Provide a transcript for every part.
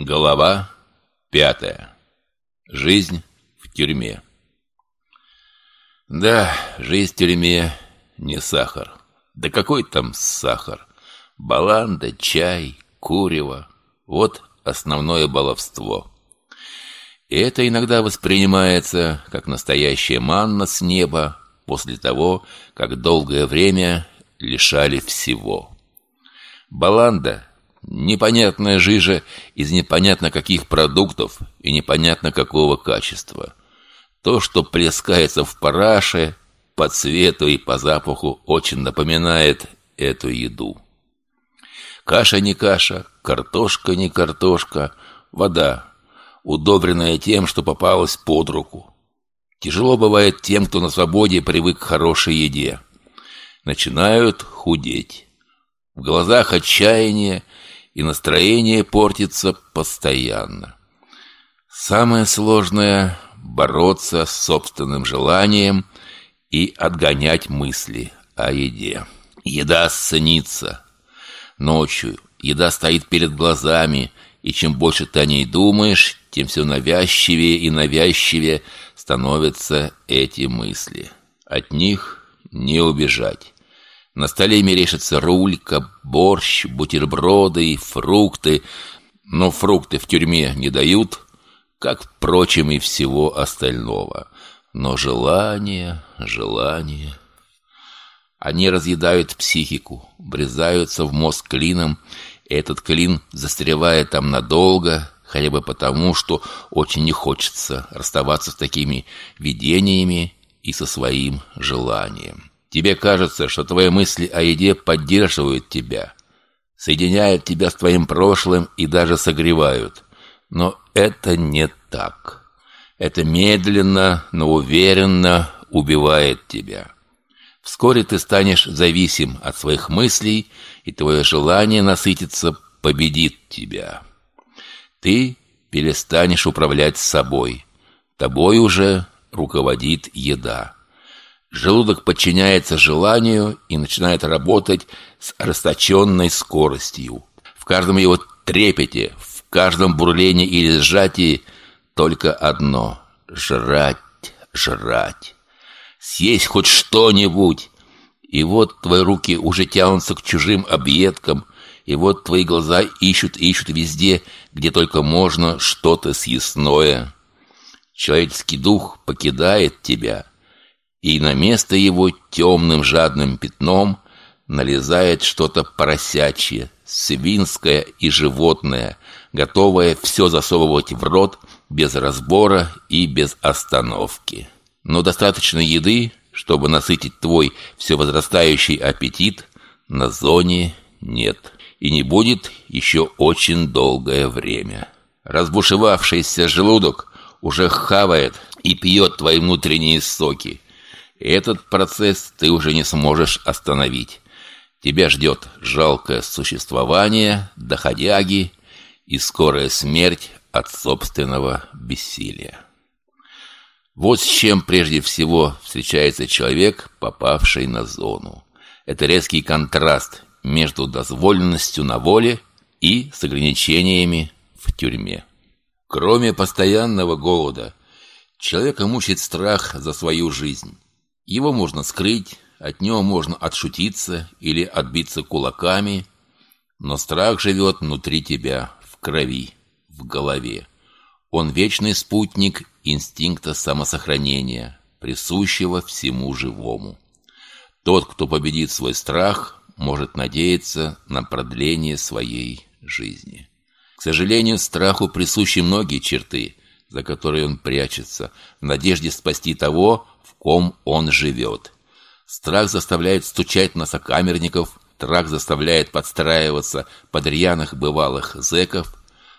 Глава пятая. Жизнь в тюрьме. Да, жизнь в тюрьме не сахар. Да какой там сахар? Баланда, чай, курево. Вот основное баловство. И это иногда воспринимается как настоящая манна с неба после того, как долгое время лишали всего. Баланда Непонятная жижа из непонятно каких продуктов и непонятно какого качества. То, что плескается в параше, по цвету и по запаху, очень напоминает эту еду. Каша не каша, картошка не картошка, вода, удобренная тем, что попалась под руку. Тяжело бывает тем, кто на свободе привык к хорошей еде. Начинают худеть. В глазах отчаяние и настроение портится постоянно. Самое сложное – бороться с собственным желанием и отгонять мысли о еде. Еда сценится. Ночью еда стоит перед глазами, и чем больше ты о ней думаешь, тем все навязчивее и навязчивее становятся эти мысли. От них не убежать. На столе мерещится рулька, борщ, бутерброды фрукты. Но фрукты в тюрьме не дают, как, впрочем, и всего остального. Но желание, желание... Они разъедают психику, врезаются в мозг клином, и этот клин застревает там надолго, хотя бы потому, что очень не хочется расставаться с такими видениями и со своим желанием. Тебе кажется, что твои мысли о еде поддерживают тебя, соединяют тебя с твоим прошлым и даже согревают. Но это не так. Это медленно, но уверенно убивает тебя. Вскоре ты станешь зависим от своих мыслей, и твое желание насытиться победит тебя. Ты перестанешь управлять собой. Тобой уже руководит еда. Желудок подчиняется желанию и начинает работать с расточенной скоростью. В каждом его трепете, в каждом бурлении или сжатии только одно – жрать, жрать. Съесть хоть что-нибудь. И вот твои руки уже тянутся к чужим объедкам, и вот твои глаза ищут ищут везде, где только можно что-то съестное. Человеческий дух покидает тебя – и на место его темным жадным пятном налезает что-то поросячье, свинское и животное, готовое все засовывать в рот без разбора и без остановки. Но достаточно еды, чтобы насытить твой все возрастающий аппетит, на зоне нет. И не будет еще очень долгое время. Разбушевавшийся желудок уже хавает и пьет твои внутренние соки – этот процесс ты уже не сможешь остановить. Тебя ждет жалкое существование, доходяги и скорая смерть от собственного бессилия. Вот с чем прежде всего встречается человек, попавший на зону. Это резкий контраст между дозволенностью на воле и с ограничениями в тюрьме. Кроме постоянного голода, человека мучает страх за свою жизнь. Его можно скрыть, от него можно отшутиться или отбиться кулаками, но страх живет внутри тебя, в крови, в голове. Он вечный спутник инстинкта самосохранения, присущего всему живому. Тот, кто победит свой страх, может надеяться на продление своей жизни. К сожалению, страху присущи многие черты, за которые он прячется, в надежде спасти того, ком он живет. Страх заставляет стучать носокамерников, страх заставляет подстраиваться под рьяных бывалых зэков,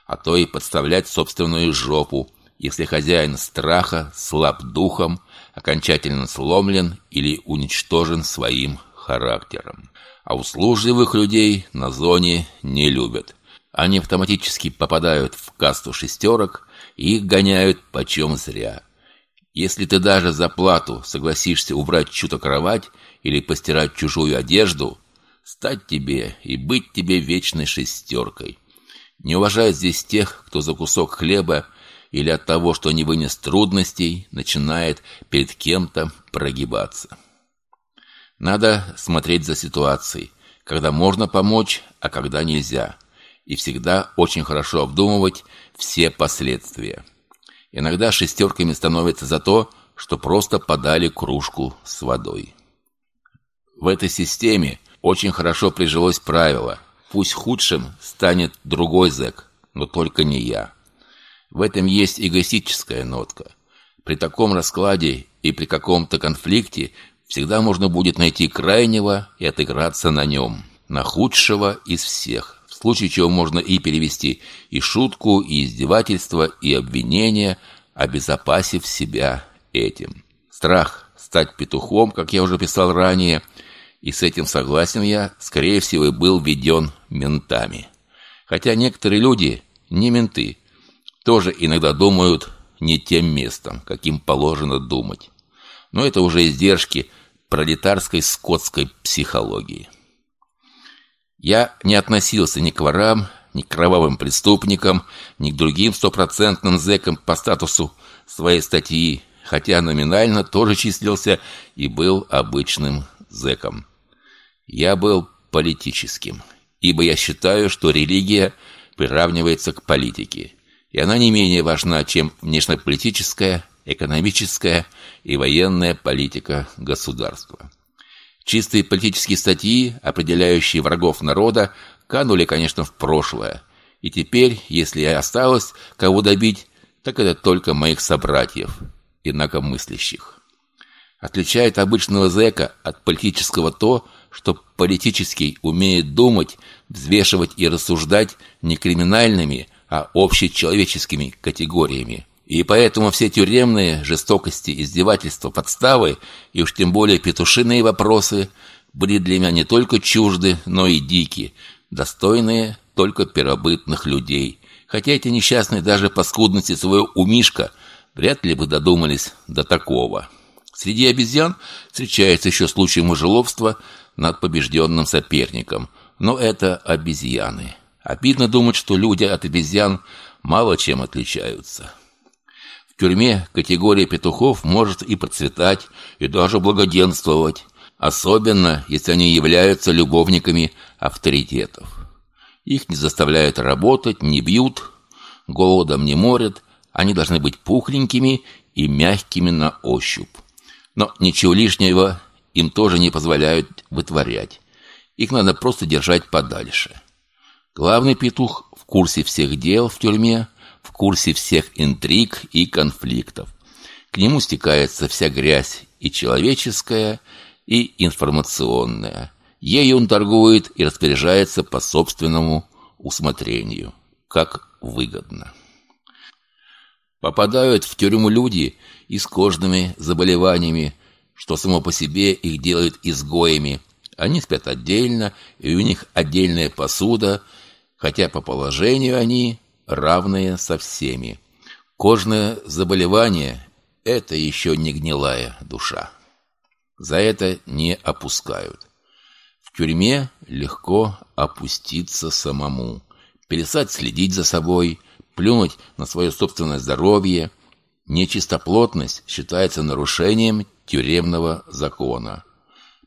а то и подставлять собственную жопу, если хозяин страха слаб духом, окончательно сломлен или уничтожен своим характером. А услужливых людей на зоне не любят. Они автоматически попадают в касту шестерок их гоняют почем зря. Если ты даже за плату согласишься убрать чью-то кровать или постирать чужую одежду, стать тебе и быть тебе вечной шестеркой. Не уважают здесь тех, кто за кусок хлеба или от того, что не вынес трудностей, начинает перед кем-то прогибаться. Надо смотреть за ситуацией, когда можно помочь, а когда нельзя. И всегда очень хорошо обдумывать все последствия. Иногда шестерками становится за то, что просто подали кружку с водой. В этой системе очень хорошо прижилось правило «Пусть худшим станет другой зэк, но только не я». В этом есть эгоистическая нотка. При таком раскладе и при каком-то конфликте всегда можно будет найти крайнего и отыграться на нем, на худшего из всех. Случае чего можно и перевести и шутку, и издевательство, и обвинение, обезопасив себя этим. Страх стать петухом, как я уже писал ранее, и с этим согласен я, скорее всего, и был введен ментами. Хотя некоторые люди, не менты, тоже иногда думают не тем местом, каким положено думать. Но это уже издержки пролетарской скотской психологии. Я не относился ни к ворам, ни к кровавым преступникам, ни к другим стопроцентным зэкам по статусу своей статьи, хотя номинально тоже числился и был обычным зэком. Я был политическим, ибо я считаю, что религия приравнивается к политике, и она не менее важна, чем внешнеполитическая, экономическая и военная политика государства. Чистые политические статьи, определяющие врагов народа, канули, конечно, в прошлое. И теперь, если и осталось кого добить, так это только моих собратьев, инакомыслящих. Отличает обычного зэка от политического то, что политический умеет думать, взвешивать и рассуждать не криминальными, а общечеловеческими категориями. И поэтому все тюремные жестокости, издевательства, подставы, и уж тем более петушиные вопросы, были для меня не только чужды, но и дикие, достойные только первобытных людей. Хотя эти несчастные даже по скудности своего умишка вряд ли бы додумались до такого. Среди обезьян встречается еще случай мужеловства над побежденным соперником, но это обезьяны. Обидно думать, что люди от обезьян мало чем отличаются. В тюрьме категория петухов может и процветать, и даже благоденствовать, особенно если они являются любовниками авторитетов. Их не заставляют работать, не бьют, голодом не морят, они должны быть пухленькими и мягкими на ощупь. Но ничего лишнего им тоже не позволяют вытворять. Их надо просто держать подальше. Главный петух в курсе всех дел в тюрьме, в курсе всех интриг и конфликтов. К нему стекается вся грязь и человеческая, и информационная. Ею он торгует и распоряжается по собственному усмотрению, как выгодно. Попадают в тюрьму люди и с кожными заболеваниями, что само по себе их делает изгоями. Они спят отдельно, и у них отдельная посуда – хотя по положению они равные со всеми. Кожное заболевание – это еще не гнилая душа. За это не опускают. В тюрьме легко опуститься самому, перестать следить за собой, плюнуть на свое собственное здоровье. Нечистоплотность считается нарушением тюремного закона.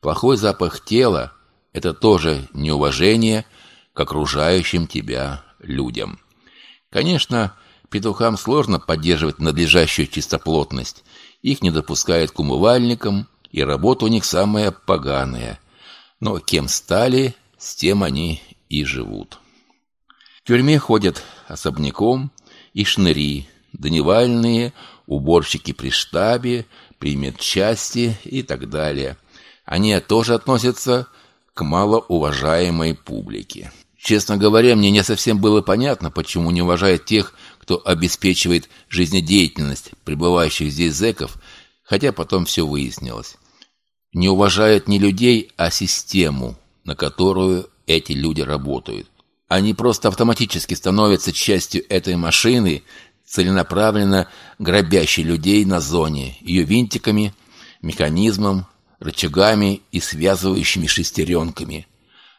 Плохой запах тела – это тоже неуважение – к окружающим тебя людям. Конечно, петухам сложно поддерживать надлежащую чистоплотность. Их не допускают к умывальникам, и работа у них самая поганая. Но кем стали, с тем они и живут. В тюрьме ходят особняком и шныри, дневальные, уборщики при штабе, при медчасти и так далее. Они тоже относятся к малоуважаемой публике. Честно говоря, мне не совсем было понятно, почему не уважают тех, кто обеспечивает жизнедеятельность пребывающих здесь зэков, хотя потом все выяснилось. Не уважают не людей, а систему, на которую эти люди работают. Они просто автоматически становятся частью этой машины, целенаправленно грабящей людей на зоне, ее винтиками, механизмом, рычагами и связывающими шестеренками.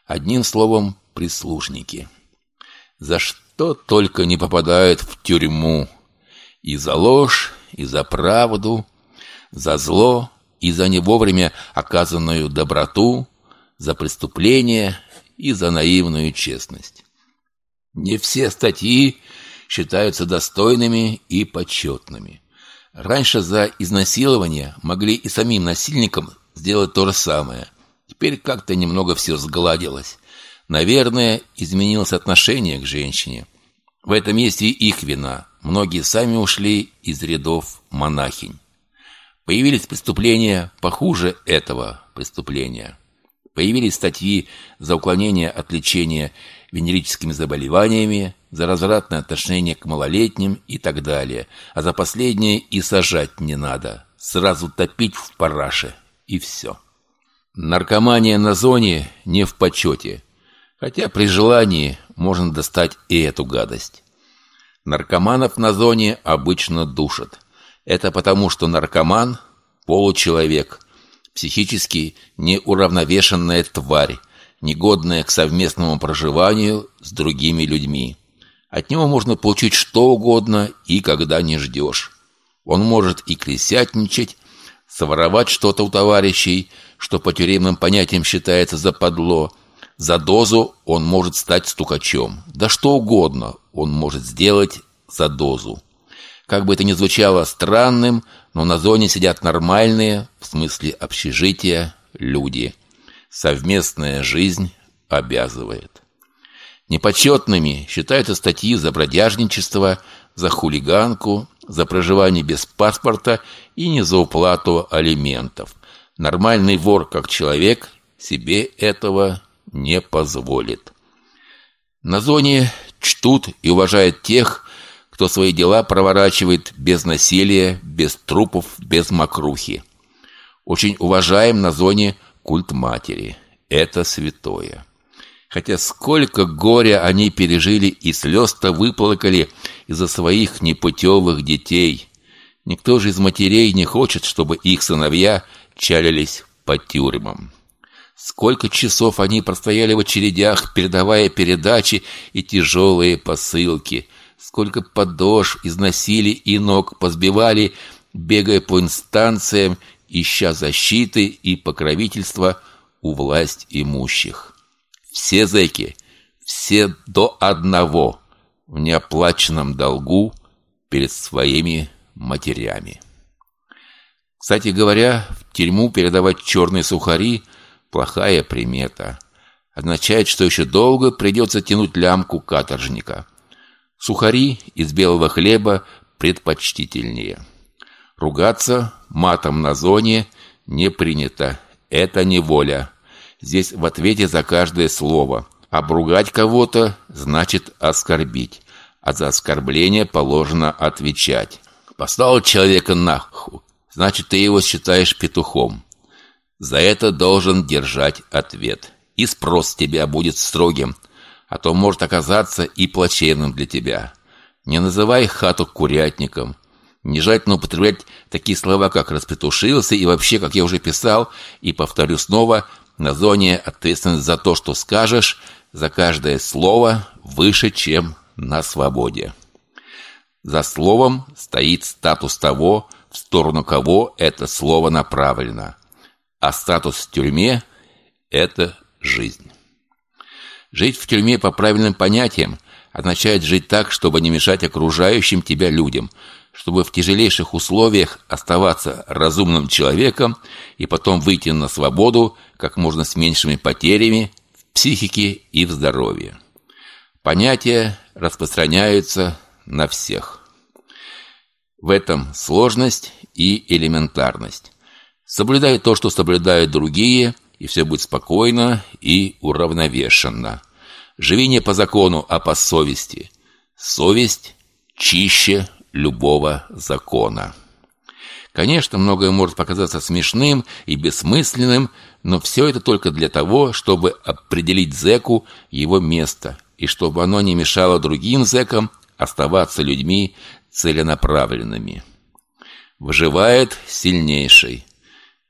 Одним словом, прислужники. За тот только не попадает в тюрьму. И за ложь, и за правду, за зло, и за не вовремя оказанную доброту, за преступление и за наивную честность. Не все статьи считаются достойными и почетными. Раньше за изнасилование могли и самим насильникам сделать то же самое. Теперь как-то немного все сгладилось. Наверное, изменилось отношение к женщине. В этом есть и их вина. Многие сами ушли из рядов монахинь. Появились преступления похуже этого преступления. Появились статьи за уклонение от лечения венерическими заболеваниями, за развратное отношение к малолетним и так далее. А за последнее и сажать не надо. Сразу топить в параше. И все. Наркомания на зоне не в почете. Хотя при желании можно достать и эту гадость. Наркоманов на зоне обычно душат. Это потому, что наркоман – получеловек, психически неуравновешенная тварь, негодная к совместному проживанию с другими людьми. От него можно получить что угодно и когда не ждешь. Он может и кресятничать, своровать что-то у товарищей, что по тюремным понятиям считается западло. За дозу он может стать стукачом. Да что угодно он может сделать за дозу. Как бы это ни звучало странным, но на зоне сидят нормальные, в смысле общежития, люди. Совместная жизнь обязывает. Непочетными считаются статьи за бродяжничество, за хулиганку, за проживание без паспорта и не за уплату алиментов. Нормальный вор, как человек, себе этого не позволит. На зоне чтут и уважают тех, кто свои дела проворачивает без насилия, без трупов, без мокрухи. Очень уважаем на зоне культ матери. Это святое. Хотя сколько горя они пережили и слез-то выплакали из-за своих непутевых детей. Никто же из матерей не хочет, чтобы их сыновья чалились по тюрьмам. Сколько часов они простояли в очередях, передавая передачи и тяжелые посылки – сколько подошв износили и ног позбивали, бегая по инстанциям, ища защиты и покровительства у власть имущих. Все зэки, все до одного в неоплаченном долгу перед своими матерями. Кстати говоря, в тюрьму передавать черные сухари – плохая примета. Означает, что еще долго придется тянуть лямку каторжника – Сухари из белого хлеба предпочтительнее. Ругаться матом на зоне не принято. Это не воля. Здесь в ответе за каждое слово. Обругать кого-то значит оскорбить. А за оскорбление положено отвечать. Послал человека нахуй, значит, ты его считаешь петухом. За это должен держать ответ. И спрос тебя будет строгим – а то может оказаться и плачевным для тебя. Не называй хату курятником. Не желательно употреблять такие слова, как «распетушился» и вообще, как я уже писал, и повторю снова, на зоне ответственность за то, что скажешь, за каждое слово выше, чем на свободе. За словом стоит статус того, в сторону кого это слово направлено. А статус в тюрьме – это жизнь. Жить в тюрьме по правильным понятиям означает жить так, чтобы не мешать окружающим тебя людям, чтобы в тяжелейших условиях оставаться разумным человеком и потом выйти на свободу как можно с меньшими потерями в психике и в здоровье. Понятия распространяются на всех. В этом сложность и элементарность. Соблюдай то, что соблюдают другие – и все будет спокойно и уравновешенно. Живи не по закону, а по совести. Совесть чище любого закона. Конечно, многое может показаться смешным и бессмысленным, но все это только для того, чтобы определить зэку его место, и чтобы оно не мешало другим зэкам оставаться людьми целенаправленными. Выживает сильнейший.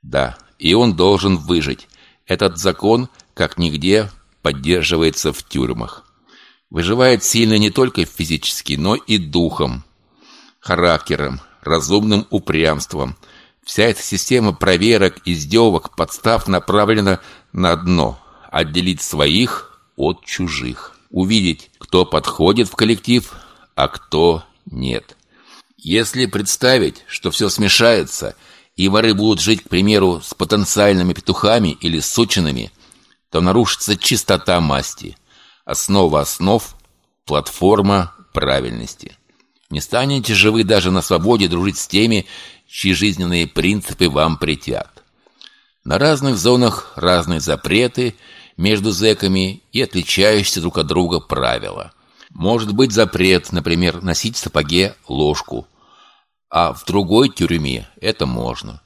Да, и он должен выжить, этот закон, как нигде, поддерживается в тюрьмах. Выживает сильно не только физически, но и духом, характером, разумным упрямством. Вся эта система проверок, издевок, подстав направлена на дно – отделить своих от чужих. Увидеть, кто подходит в коллектив, а кто нет. Если представить, что все смешается, и воры будут жить, к примеру, с потенциальными петухами или сучинами, то нарушится чистота масти, основа основ, платформа правильности. Не станете же вы даже на свободе дружить с теми, чьи жизненные принципы вам притят. На разных зонах разные запреты между зэками и отличающиеся друг от друга правила. Может быть запрет, например, носить в сапоге ложку, а в другой тюрьме это можно.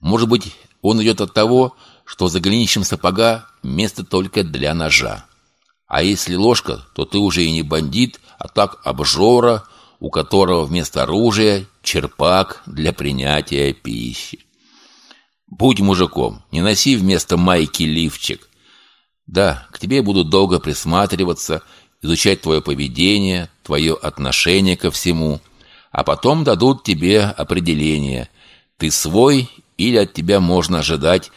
Может быть, он идет от того, что за голенищем сапога место только для ножа. А если ложка, то ты уже и не бандит, а так обжора, у которого вместо оружия черпак для принятия пищи. Будь мужиком, не носи вместо майки лифчик. Да, к тебе будут долго присматриваться, изучать твое поведение, твое отношение ко всему, а потом дадут тебе определение. Ты свой или от тебя можно ожидать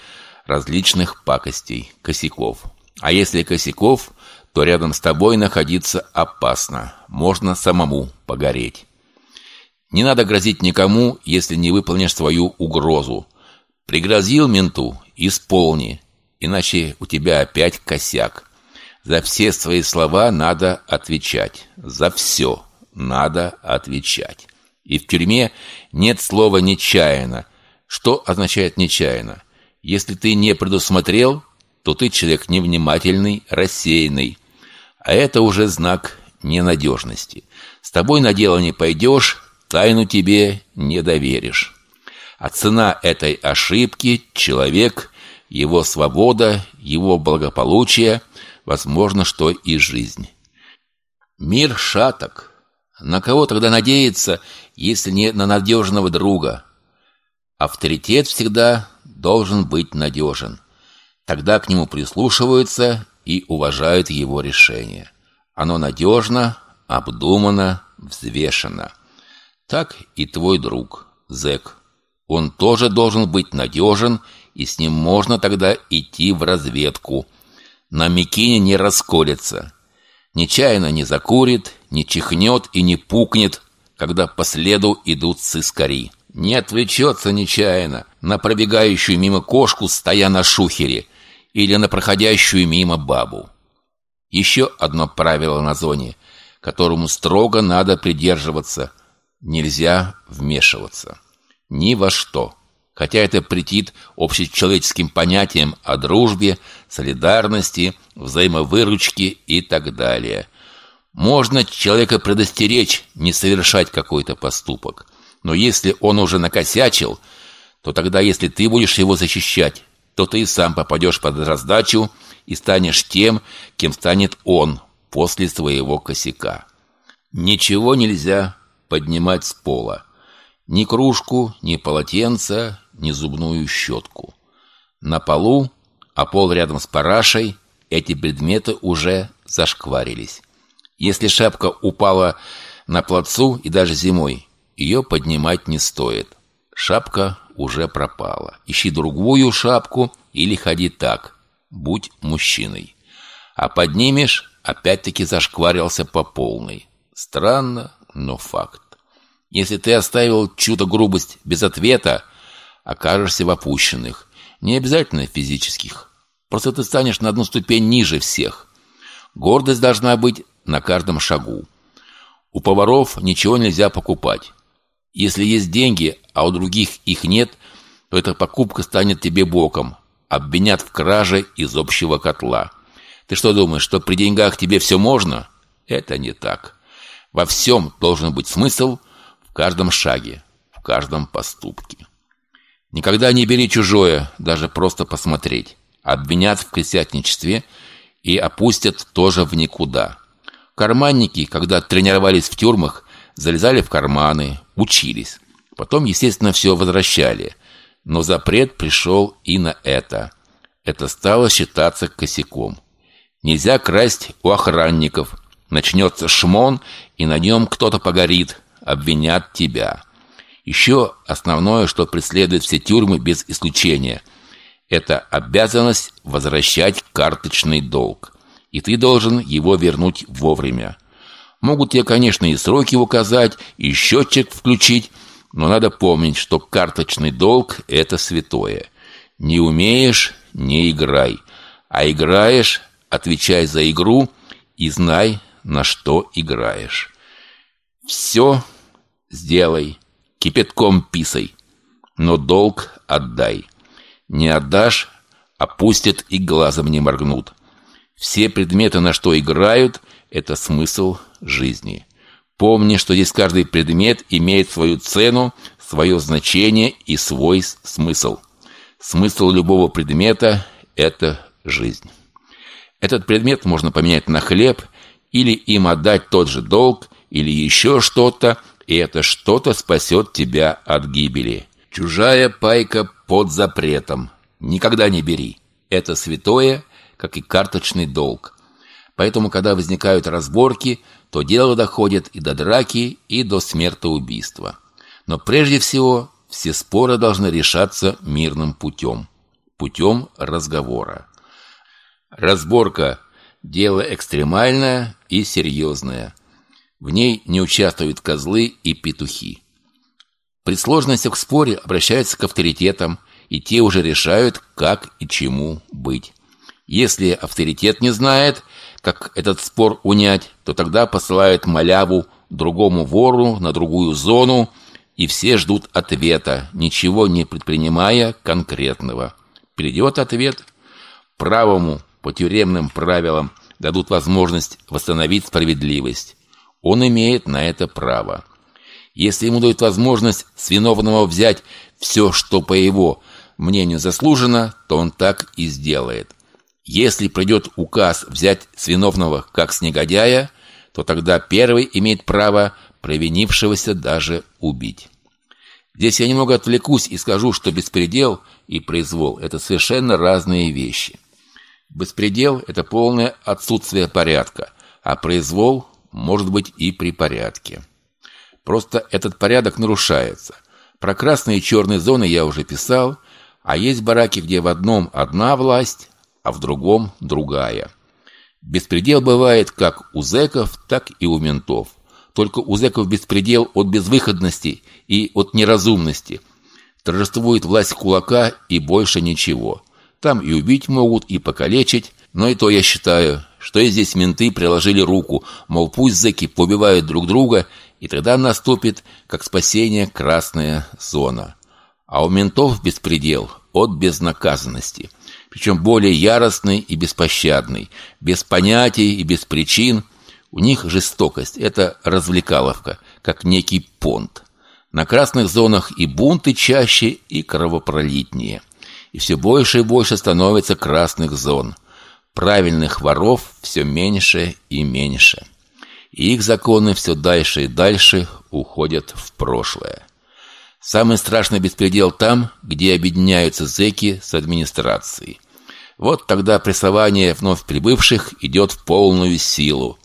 различных пакостей, косяков. А если косяков – то рядом с тобой находиться опасно. Можно самому погореть. Не надо грозить никому, если не выполнишь свою угрозу. Пригрозил менту – исполни, иначе у тебя опять косяк. За все свои слова надо отвечать. За все надо отвечать. И в тюрьме нет слова «нечаянно». Что означает «нечаянно»? Если ты не предусмотрел, то ты человек невнимательный, рассеянный. А это уже знак ненадежности. С тобой на дело не пойдешь, тайну тебе не доверишь. А цена этой ошибки – человек, его свобода, его благополучие, возможно, что и жизнь. Мир шаток. На кого тогда надеяться, если не на надежного друга? Авторитет всегда должен быть надежен. Тогда к нему прислушиваются и уважают его решение. Оно надежно, обдумано, взвешено. Так и твой друг, зэк. Он тоже должен быть надежен, и с ним можно тогда идти в разведку. На Микине не расколется. Нечаянно не закурит, не чихнет и не пукнет, когда по следу идут сыскари. Не отвлечется нечаянно на пробегающую мимо кошку, стоя на шухере – или на проходящую мимо бабу. Еще одно правило на зоне, которому строго надо придерживаться. Нельзя вмешиваться. Ни во что. Хотя это претит общечеловеческим понятиям о дружбе, солидарности, взаимовыручке и так далее. Можно человека предостеречь не совершать какой-то поступок. Но если он уже накосячил, то тогда, если ты будешь его защищать, то ты и сам попадешь под раздачу и станешь тем, кем станет он после своего косяка. Ничего нельзя поднимать с пола. Ни кружку, ни полотенце, ни зубную щетку. На полу, а пол рядом с парашей, эти предметы уже зашкварились. Если шапка упала на плацу и даже зимой, ее поднимать не стоит. Шапка уже пропала. Ищи другую шапку или ходи так. Будь мужчиной. А поднимешь, опять-таки зашкварился по полной. Странно, но факт. Если ты оставил чью-то грубость без ответа, окажешься в опущенных. Не обязательно физических. Просто ты станешь на одну ступень ниже всех. Гордость должна быть на каждом шагу. У поваров ничего нельзя покупать. Если есть деньги, а у других их нет, то эта покупка станет тебе боком. Обвинят в краже из общего котла. Ты что думаешь, что при деньгах тебе все можно? Это не так. Во всем должен быть смысл в каждом шаге, в каждом поступке. Никогда не бери чужое, даже просто посмотреть. Обвинят в крестьяничестве и опустят тоже в никуда. Карманники, когда тренировались в тюрьмах, залезали в карманы, учились. Потом, естественно, все возвращали. Но запрет пришел и на это. Это стало считаться косяком. Нельзя красть у охранников, начнется шмон, и на нем кто-то погорит, обвинят тебя. Еще основное, что преследует все тюрьмы без исключения – это обязанность возвращать карточный долг. И ты должен его вернуть вовремя. Могут тебе, конечно, и сроки указать, и счетчик включить, но надо помнить, что карточный долг – это святое. Не умеешь – не играй. А играешь – отвечай за игру и знай, на что играешь. Все сделай, кипятком писай, но долг отдай. Не отдашь – опустят и глазом не моргнут. Все предметы, на что играют – это смысл жизни. Помни, что здесь каждый предмет имеет свою цену, свое значение и свой смысл. Смысл любого предмета – это жизнь. Этот предмет можно поменять на хлеб или им отдать тот же долг или еще что-то, и это что-то спасет тебя от гибели. Чужая пайка под запретом. Никогда не бери. Это святое, как и карточный долг. Поэтому, когда возникают разборки, то дело доходит и до драки, и до смертоубийства. Но прежде всего, все споры должны решаться мирным путем. Путем разговора. Разборка – дело экстремальное и серьезное. В ней не участвуют козлы и петухи. При сложностях в споре обращаются к авторитетам, и те уже решают, как и чему быть. Если авторитет не знает, как этот спор унять, то тогда посылают маляву другому вору на другую зону, и все ждут ответа, ничего не предпринимая конкретного. Придет ответ, правому по тюремным правилам дадут возможность восстановить справедливость. Он имеет на это право. Если ему дают возможность с взять все, что по его мнению заслужено, то он так и сделает. Если придет указ взять с как с негодяя, то тогда первый имеет право провинившегося даже убить. Здесь я немного отвлекусь и скажу, что беспредел и произвол – это совершенно разные вещи. Беспредел – это полное отсутствие порядка, а произвол может быть и при порядке. Просто этот порядок нарушается. Про красные и черные зоны я уже писал, а есть бараки, где в одном одна власть, а в другом другая. Беспредел бывает как у зэков, так и у ментов. Только у зэков беспредел от безвыходности и от неразумности. Торжествует власть кулака и больше ничего. Там и убить могут, и покалечить. Но и то я считаю, что и здесь менты приложили руку, мол, пусть зэки побивают друг друга, и тогда наступит, как спасение, красная зона. А у ментов беспредел от безнаказанности – причем более яростный и беспощадный, без понятий и без причин. У них жестокость – это развлекаловка, как некий понт. На красных зонах и бунты чаще, и кровопролитнее. И все больше и больше становится красных зон. Правильных воров все меньше и меньше. И их законы все дальше и дальше уходят в прошлое. Самый страшный беспредел там, где объединяются зэки с администрацией. Вот тогда прессование вновь прибывших идет в полную силу.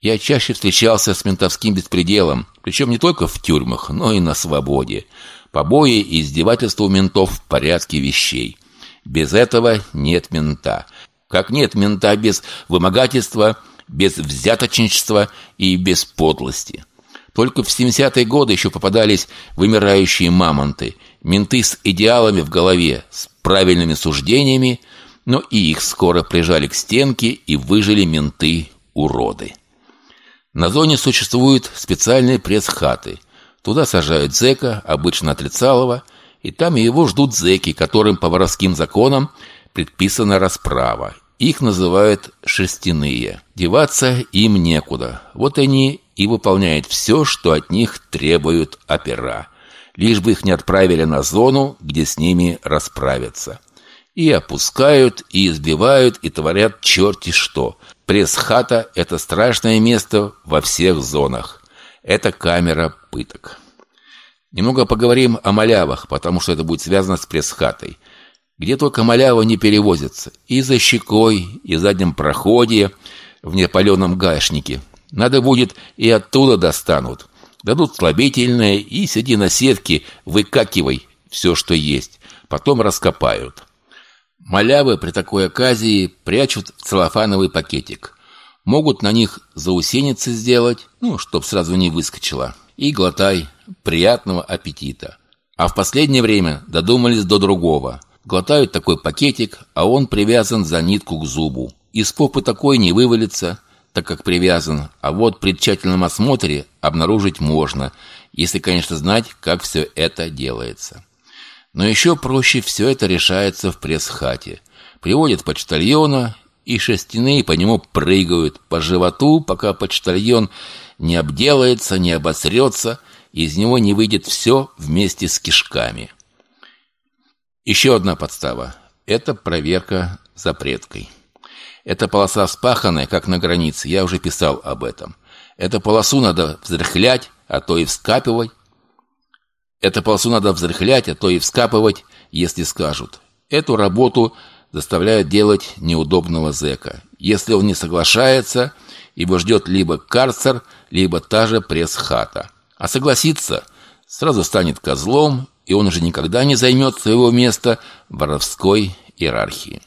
Я чаще встречался с ментовским беспределом, причем не только в тюрьмах, но и на свободе. Побои и издевательства у ментов в порядке вещей. Без этого нет мента. Как нет мента без вымогательства, без взяточничества и без подлости. Только в 70-е годы еще попадались вымирающие мамонты, менты с идеалами в голове, с правильными суждениями, но и их скоро прижали к стенке и выжили менты-уроды. На зоне существуют специальные пресс-хаты. Туда сажают зэка, обычно отрицалого, и там его ждут зэки, которым по воровским законам предписана расправа. Их называют шерстяные. Деваться им некуда. Вот они и выполняют все, что от них требуют опера. Лишь бы их не отправили на зону, где с ними расправятся. И опускают, и избивают, и творят черти что. Пресс-хата – это страшное место во всех зонах. Это камера пыток. Немного поговорим о малявах, потому что это будет связано с пресс-хатой. Где только малява не перевозятся. И за щекой, и в заднем проходе, в непаленом гаишнике. Надо будет и оттуда достанут. Дадут слабительное и сиди на сетке, выкакивай все, что есть. Потом раскопают. Малявы при такой оказии прячут в целлофановый пакетик. Могут на них заусеницы сделать, ну, чтоб сразу не выскочило. И глотай. Приятного аппетита. А в последнее время додумались до другого. Глотают такой пакетик, а он привязан за нитку к зубу. Из попы такой не вывалится, так как привязан, а вот при тщательном осмотре обнаружить можно, если, конечно, знать, как все это делается. Но еще проще все это решается в пресс-хате. Приводят почтальона, и шерстяные по нему прыгают по животу, пока почтальон не обделается, не обосрется, и из него не выйдет все вместе с кишками. Еще одна подстава – это проверка запреткой. Эта полоса вспаханная, как на границе, я уже писал об этом. Эту полосу надо взрыхлять, а то и вскапывать, Эту полосу надо взрыхлять, а то и вскапывать, если скажут. Эту работу заставляют делать неудобного зэка. Если он не соглашается, его ждет либо карцер, либо та же пресс-хата. А согласится, сразу станет козлом, и он уже никогда не займет своего места в воровской иерархии.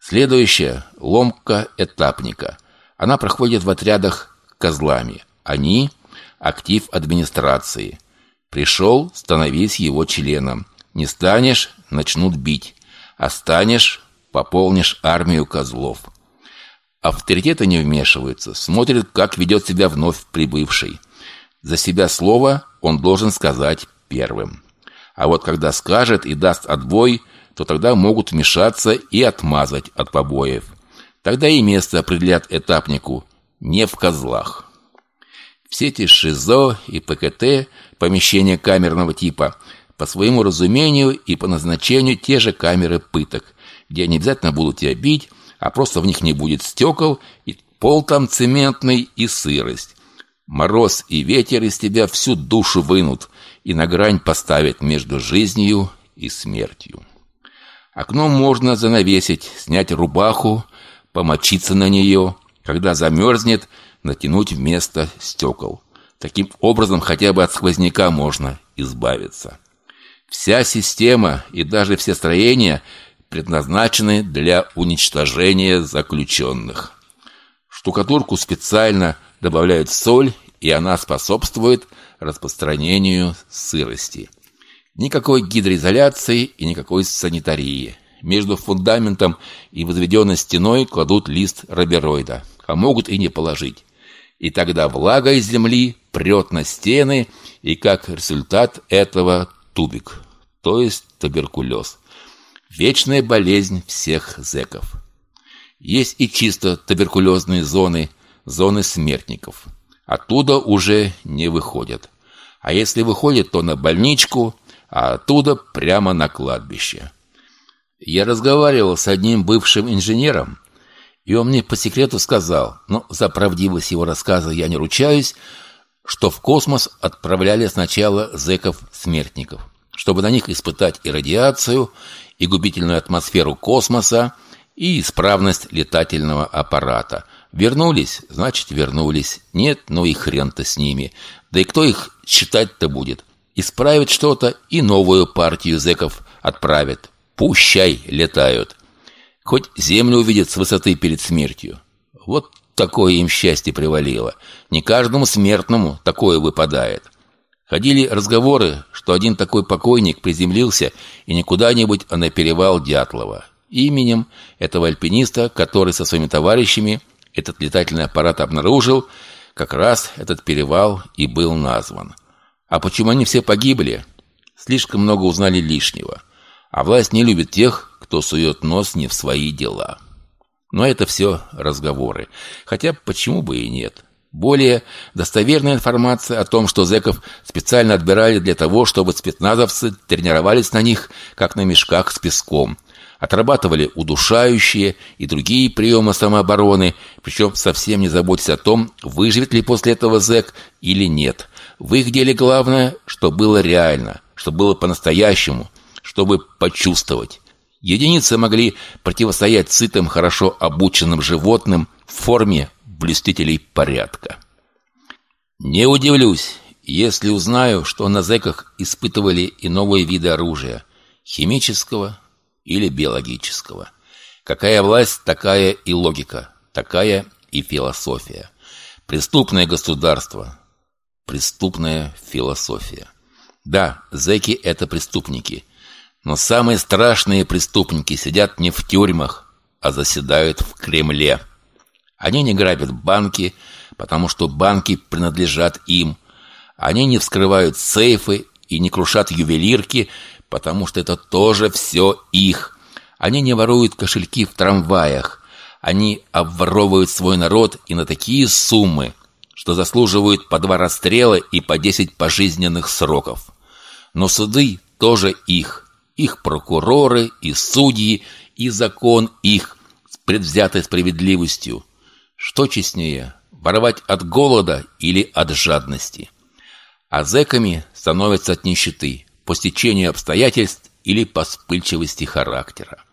Следующая – ломка этапника. Она проходит в отрядах козлами. Они – актив администрации – Пришел, становись его членом. Не станешь – начнут бить. А станешь – пополнишь армию козлов. Авторитеты не вмешиваются, смотрят, как ведет себя вновь прибывший. За себя слово он должен сказать первым. А вот когда скажет и даст отбой, то тогда могут вмешаться и отмазать от побоев. Тогда и место определят этапнику не в козлах. Все эти ШИЗО и ПКТ помещения камерного типа. По своему разумению и по назначению те же камеры пыток, где не обязательно будут тебя бить, а просто в них не будет стекол, и пол там цементный и сырость. Мороз и ветер из тебя всю душу вынут и на грань поставят между жизнью и смертью. Окно можно занавесить, снять рубаху, помочиться на нее, когда замерзнет, натянуть вместо стекол. Таким образом, хотя бы от сквозняка можно избавиться. Вся система и даже все строения предназначены для уничтожения заключенных. Штукатурку специально добавляют соль, и она способствует распространению сырости. Никакой гидроизоляции и никакой санитарии. Между фундаментом и возведенной стеной кладут лист робероида, а могут и не положить. И тогда влага из земли прет на стены, и как результат этого тубик, то есть туберкулез. Вечная болезнь всех зэков. Есть и чисто туберкулезные зоны, зоны смертников. Оттуда уже не выходят. А если выходят, то на больничку, а оттуда прямо на кладбище. Я разговаривал с одним бывшим инженером, и он мне по секрету сказал, но за правдивость его рассказа я не ручаюсь, что в космос отправляли сначала зэков-смертников, чтобы на них испытать и радиацию, и губительную атмосферу космоса, и исправность летательного аппарата. Вернулись, значит, вернулись. Нет, ну и хрен-то с ними. Да и кто их считать-то будет? Исправят что-то и новую партию зэков отправят. Пущай летают. Хоть землю увидят с высоты перед смертью. Вот такое им счастье привалило. Не каждому смертному такое выпадает. Ходили разговоры, что один такой покойник приземлился и не куда-нибудь, а на перевал Дятлова. Именем этого альпиниста, который со своими товарищами этот летательный аппарат обнаружил, как раз этот перевал и был назван. А почему они все погибли? Слишком много узнали лишнего. А власть не любит тех, кто сует нос не в свои дела. Но это все разговоры. Хотя почему бы и нет? Более достоверная информация о том, что зэков специально отбирали для того, чтобы спецназовцы тренировались на них, как на мешках с песком. Отрабатывали удушающие и другие приемы самообороны, причем совсем не заботясь о том, выживет ли после этого зэк или нет. В их деле главное, что было реально, что было по-настоящему, чтобы почувствовать. Единицы могли противостоять сытым, хорошо обученным животным в форме блюстителей порядка. Не удивлюсь, если узнаю, что на зэках испытывали и новые виды оружия – химического или биологического. Какая власть, такая и логика, такая и философия. Преступное государство, преступная философия. Да, зэки – это преступники, но самые страшные преступники сидят не в тюрьмах, а заседают в Кремле. Они не грабят банки, потому что банки принадлежат им. Они не вскрывают сейфы и не крушат ювелирки, потому что это тоже все их. Они не воруют кошельки в трамваях. Они обворовывают свой народ и на такие суммы, что заслуживают по два расстрела и по десять пожизненных сроков. Но суды тоже их. Их прокуроры и судьи, и закон их с предвзятой справедливостью. Что честнее, воровать от голода или от жадности? А зэками становятся от нищеты, по стечению обстоятельств или по вспыльчивости характера.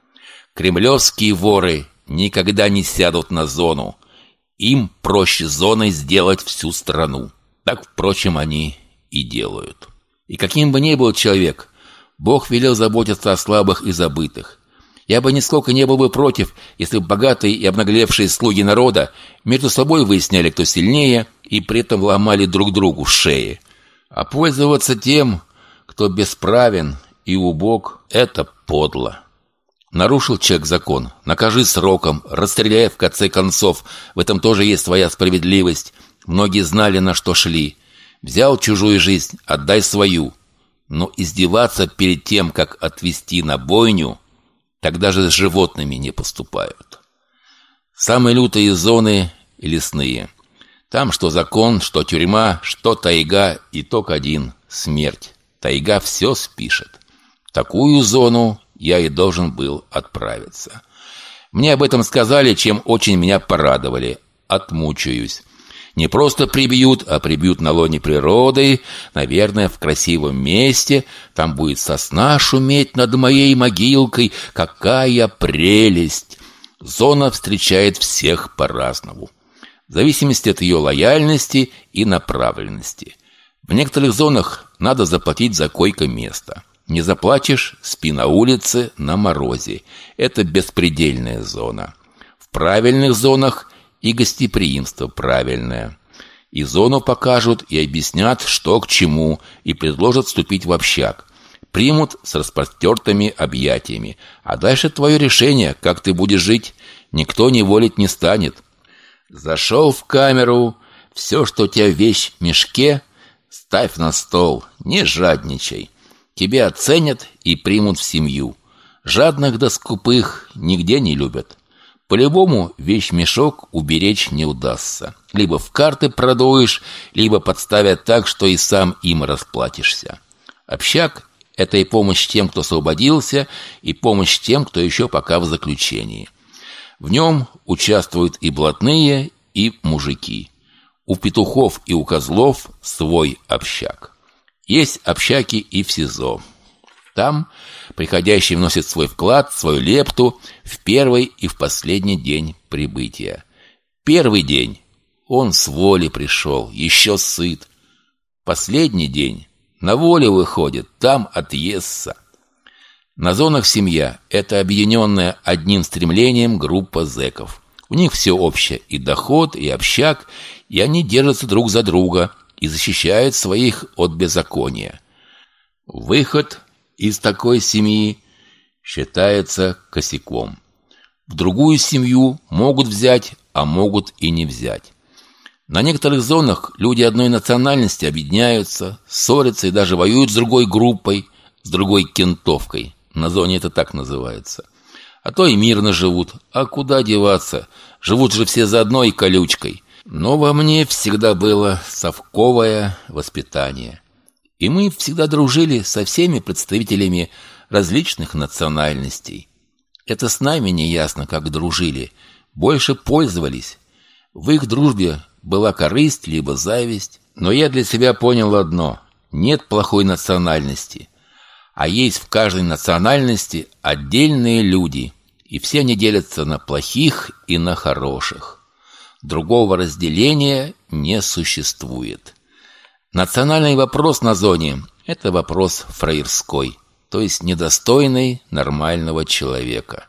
Кремлевские воры никогда не сядут на зону. Им проще зоной сделать всю страну. Так, впрочем, они и делают. И каким бы ни был человек, Бог велел заботиться о слабых и забытых. Я бы нисколько не был бы против, если бы богатые и обнаглевшие слуги народа между собой выясняли, кто сильнее, и при этом ломали друг другу шеи. А пользоваться тем, кто бесправен и убог, это подло. Нарушил человек закон, накажи сроком, расстреляй в конце концов. В этом тоже есть своя справедливость. Многие знали, на что шли. Взял чужую жизнь, отдай свою. Но издеваться перед тем, как отвести на бойню, тогда же с животными не поступают. Самые лютые зоны — лесные. Там что закон, что тюрьма, что тайга, итог один — смерть. Тайга все спишет. В такую зону я и должен был отправиться. Мне об этом сказали, чем очень меня порадовали. Отмучаюсь. Не просто прибьют, а прибьют на лоне природы, наверное, в красивом месте. Там будет сосна шуметь над моей могилкой. Какая прелесть! Зона встречает всех по-разному. В зависимости от ее лояльности и направленности. В некоторых зонах надо заплатить за койко-место. Не заплатишь – спи на улице, на морозе. Это беспредельная зона. В правильных зонах и гостеприимство правильное. И зону покажут, и объяснят, что к чему, и предложат вступить в общак. Примут с распростертыми объятиями. А дальше твое решение, как ты будешь жить, никто не волить не станет. Зашел в камеру, все, что у тебя вещь в мешке, ставь на стол, не жадничай. Тебе оценят и примут в семью. Жадных да скупых нигде не любят. По-любому вещь-мешок уберечь не удастся. Либо в карты продуешь, либо подставят так, что и сам им расплатишься. Общак – это и помощь тем, кто освободился, и помощь тем, кто еще пока в заключении. В нем участвуют и блатные, и мужики. У петухов и у козлов свой общак. Есть общаки и в СИЗО. Там приходящий вносит свой вклад, свою лепту в первый и в последний день прибытия. Первый день он с воли пришел, еще сыт. Последний день на воле выходит, там отъестся. На зонах семья – это объединенная одним стремлением группа зэков. У них все общее – и доход, и общак, и они держатся друг за друга и защищают своих от беззакония. Выход из такой семьи считается косяком. В другую семью могут взять, а могут и не взять. На некоторых зонах люди одной национальности объединяются, ссорятся и даже воюют с другой группой, с другой кентовкой. На зоне это так называется. А то и мирно живут. А куда деваться? Живут же все за одной колючкой. Но во мне всегда было совковое воспитание. И мы всегда дружили со всеми представителями различных национальностей. Это с нами не ясно, как дружили. Больше пользовались. В их дружбе была корысть, либо зависть. Но я для себя понял одно. Нет плохой национальности. А есть в каждой национальности отдельные люди. И все они делятся на плохих и на хороших. Другого разделения не существует. Национальный вопрос на зоне – это вопрос фраерской, то есть недостойный нормального человека.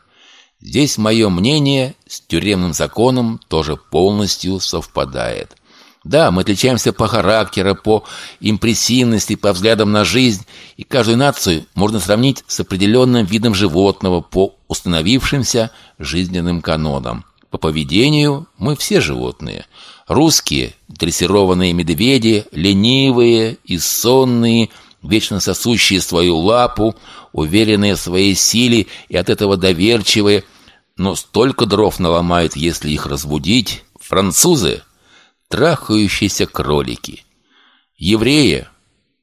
Здесь мое мнение с тюремным законом тоже полностью совпадает. Да, мы отличаемся по характеру, по импрессивности, по взглядам на жизнь, и каждую нацию можно сравнить с определенным видом животного по установившимся жизненным канонам. По поведению мы все животные. Русские – дрессированные медведи, ленивые и сонные, вечно сосущие свою лапу, уверенные в своей силе и от этого доверчивые, но столько дров наломают, если их разбудить. Французы – трахающиеся кролики. Евреи,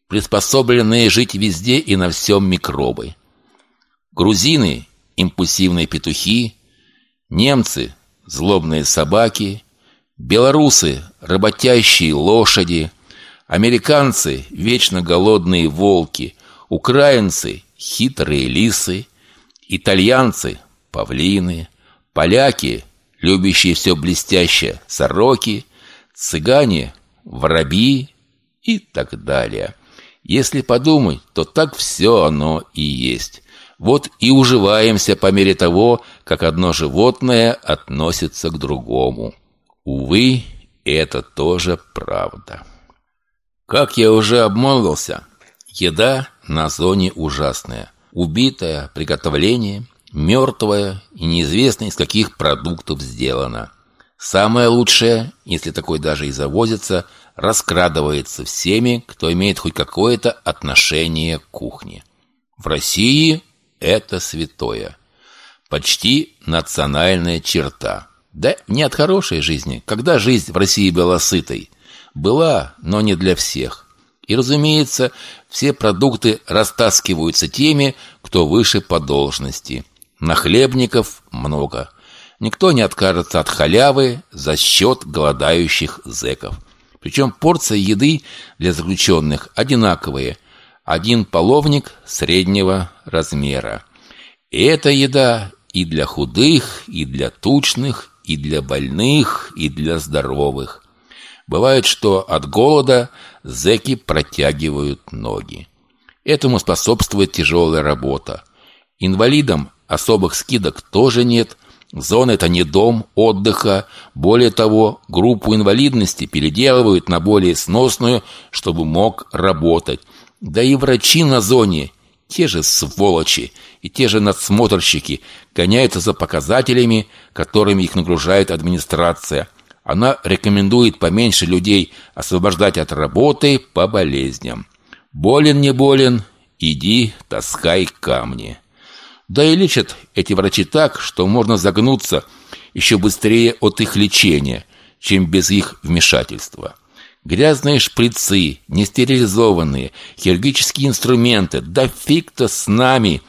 приспособленные жить везде и на всем микробы. Грузины – импульсивные петухи. Немцы – злобные собаки. Белорусы – работящие лошади. Американцы – вечно голодные волки. Украинцы – хитрые лисы. Итальянцы – павлины. Поляки – любящие все блестящее – сороки цыгане, воробьи и так далее. Если подумать, то так все оно и есть. Вот и уживаемся по мере того, как одно животное относится к другому. Увы, это тоже правда. Как я уже обмолвился, еда на зоне ужасная. Убитая, приготовление, мертвая и неизвестно из каких продуктов сделана. Самое лучшее, если такой даже и завозится, раскрадывается всеми, кто имеет хоть какое-то отношение к кухне. В России это святое. Почти национальная черта. Да не от хорошей жизни, когда жизнь в России была сытой. Была, но не для всех. И, разумеется, все продукты растаскиваются теми, кто выше по должности. Нахлебников много – Никто не откажется от халявы за счет голодающих зэков. Причем порция еды для заключенных одинаковые. Один половник среднего размера. И эта еда и для худых, и для тучных, и для больных, и для здоровых. Бывает, что от голода зэки протягивают ноги. Этому способствует тяжелая работа. Инвалидам особых скидок тоже нет – Зона – это не дом отдыха. Более того, группу инвалидности переделывают на более сносную, чтобы мог работать. Да и врачи на зоне – те же сволочи и те же надсмотрщики гоняются за показателями, которыми их нагружает администрация. Она рекомендует поменьше людей освобождать от работы по болезням. Болен не болен – иди таскай камни. Да и лечат эти врачи так, что можно загнуться еще быстрее от их лечения, чем без их вмешательства. Грязные шприцы, нестерилизованные, хирургические инструменты, да фиг-то с нами.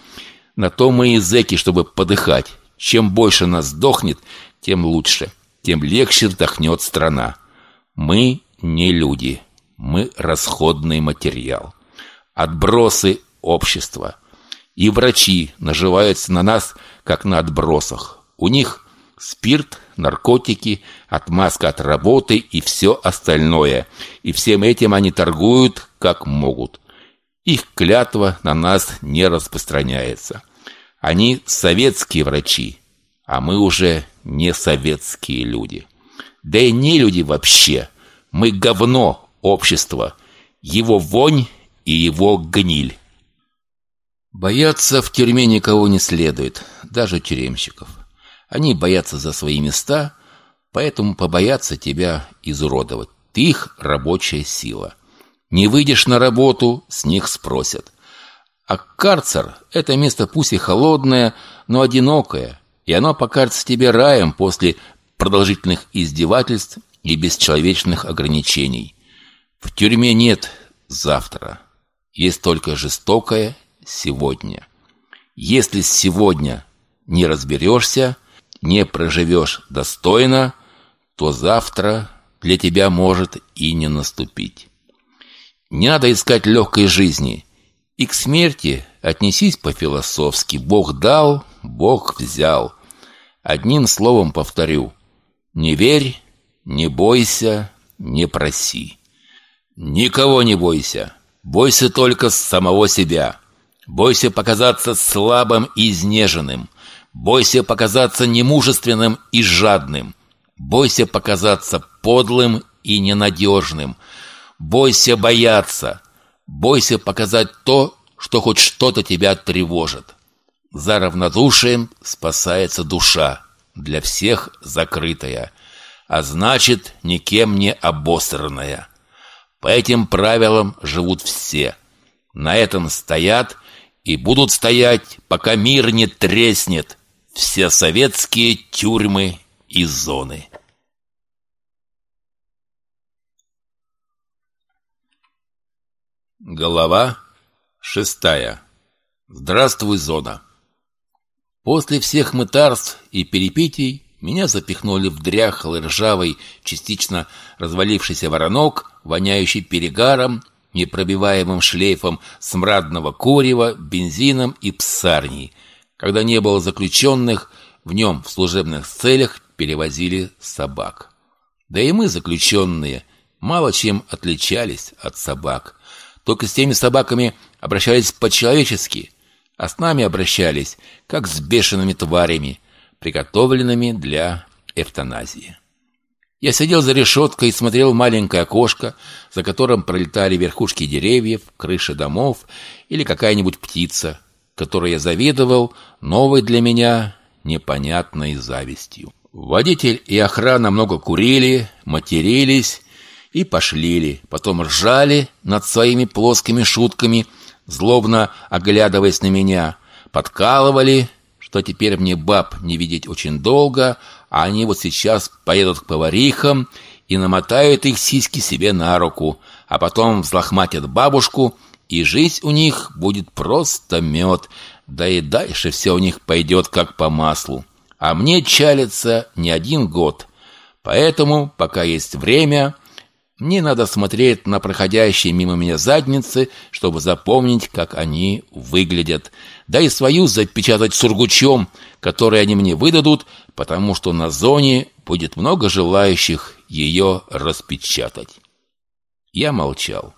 На то мы и зэки, чтобы подыхать. Чем больше нас сдохнет, тем лучше, тем легче вдохнет страна. Мы не люди, мы расходный материал. Отбросы общества – и врачи наживаются на нас, как на отбросах. У них спирт, наркотики, отмазка от работы и все остальное. И всем этим они торгуют, как могут. Их клятва на нас не распространяется. Они советские врачи, а мы уже не советские люди. Да и не люди вообще. Мы говно общества, его вонь и его гниль. Бояться в тюрьме никого не следует, даже тюремщиков. Они боятся за свои места, поэтому побоятся тебя изуродовать. Ты их рабочая сила. Не выйдешь на работу, с них спросят. А карцер – это место пусть и холодное, но одинокое, и оно покажется тебе раем после продолжительных издевательств и бесчеловечных ограничений. В тюрьме нет завтра. Есть только жестокое сегодня. Если сегодня не разберешься, не проживешь достойно, то завтра для тебя может и не наступить. Не надо искать легкой жизни. И к смерти отнесись по-философски. Бог дал, Бог взял. Одним словом повторю. Не верь, Не бойся, не проси. Никого не бойся. Бойся только самого себя. Бойся показаться слабым и изнеженным. Бойся показаться немужественным и жадным. Бойся показаться подлым и ненадежным. Бойся бояться. Бойся показать то, что хоть что-то тебя тревожит. За равнодушием спасается душа, для всех закрытая, а значит, никем не обосранная. По этим правилам живут все. На этом стоят и будут стоять, пока мир не треснет. Все советские тюрьмы и зоны. Глава шестая. Здравствуй, зона. После всех мытарств и перепитий меня запихнули в дряхлый, ржавый, частично развалившийся воронок, воняющий перегаром, непробиваемым шлейфом смрадного курева, бензином и псарней. Когда не было заключенных, в нем в служебных целях перевозили собак. Да и мы, заключенные, мало чем отличались от собак. Только с теми собаками обращались по-человечески – а с нами обращались, как с бешеными тварями, приготовленными для эвтаназии. Я сидел за решеткой и смотрел в маленькое окошко, за которым пролетали верхушки деревьев, крыши домов или какая-нибудь птица, которой я завидовал новой для меня непонятной завистью. Водитель и охрана много курили, матерились и пошлили, потом ржали над своими плоскими шутками – злобно оглядываясь на меня, подкалывали, что теперь мне баб не видеть очень долго, а они вот сейчас поедут к поварихам и намотают их сиськи себе на руку, а потом взлохматят бабушку, и жизнь у них будет просто мед, да и дальше все у них пойдет как по маслу. А мне чалится не один год. Поэтому, пока есть время, мне надо смотреть на проходящие мимо меня задницы, чтобы запомнить, как они выглядят. Да и свою запечатать сургучом, который они мне выдадут, потому что на зоне будет много желающих ее распечатать. Я молчал.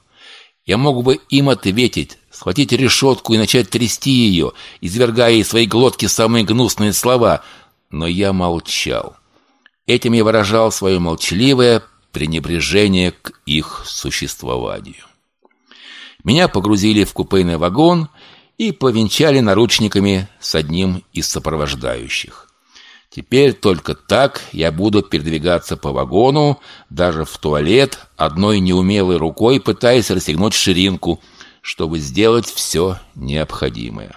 Я мог бы им ответить, схватить решетку и начать трясти ее, извергая из своей глотки самые гнусные слова, но я молчал. Этим я выражал свое молчаливое, пренебрежение к их существованию. Меня погрузили в купейный вагон и повенчали наручниками с одним из сопровождающих. Теперь только так я буду передвигаться по вагону, даже в туалет, одной неумелой рукой пытаясь расстегнуть ширинку, чтобы сделать все необходимое.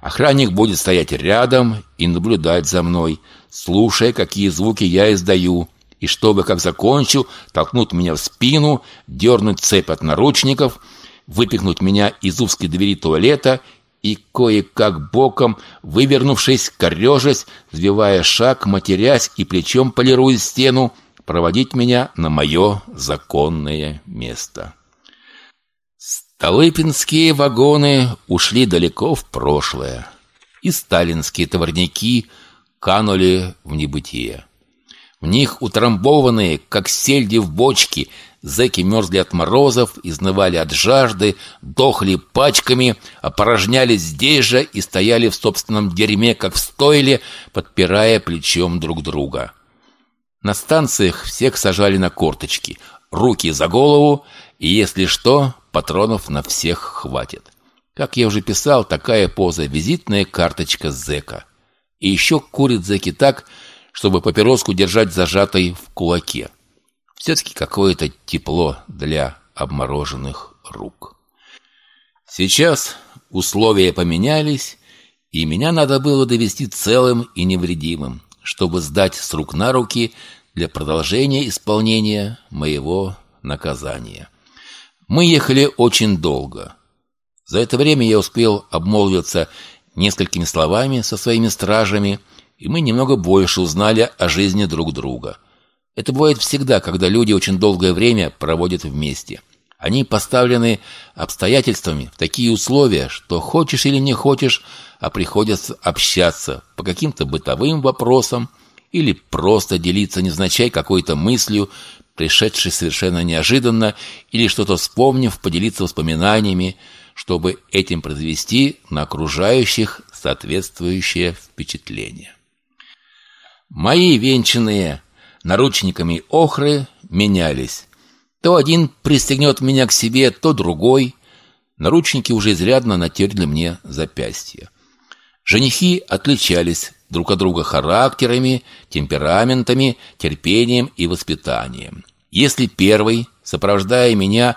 Охранник будет стоять рядом и наблюдать за мной, слушая, какие звуки я издаю, и чтобы, как закончил, толкнуть меня в спину, дернуть цепь от наручников, выпихнуть меня из узкой двери туалета и кое-как боком, вывернувшись, корежась, сбивая шаг, матерясь и плечом полируя стену, проводить меня на мое законное место. Столыпинские вагоны ушли далеко в прошлое, и сталинские товарники канули в небытие. В них утрамбованные, как сельди в бочке, зэки мерзли от морозов, изнывали от жажды, дохли пачками, опорожнялись здесь же и стояли в собственном дерьме, как в стойле, подпирая плечом друг друга. На станциях всех сажали на корточки, руки за голову, и, если что, патронов на всех хватит. Как я уже писал, такая поза – визитная карточка зэка. И еще курит зэки так, чтобы папироску держать зажатой в кулаке. Все-таки какое-то тепло для обмороженных рук. Сейчас условия поменялись, и меня надо было довести целым и невредимым, чтобы сдать с рук на руки для продолжения исполнения моего наказания. Мы ехали очень долго. За это время я успел обмолвиться несколькими словами со своими стражами – и мы немного больше узнали о жизни друг друга. Это бывает всегда, когда люди очень долгое время проводят вместе. Они поставлены обстоятельствами в такие условия, что хочешь или не хочешь, а приходится общаться по каким-то бытовым вопросам или просто делиться незначай какой-то мыслью, пришедшей совершенно неожиданно, или что-то вспомнив, поделиться воспоминаниями, чтобы этим произвести на окружающих соответствующее впечатление. Мои венчанные наручниками охры менялись. То один пристегнет меня к себе, то другой. Наручники уже изрядно натерли мне запястье. Женихи отличались друг от друга характерами, темпераментами, терпением и воспитанием. Если первый, сопровождая меня,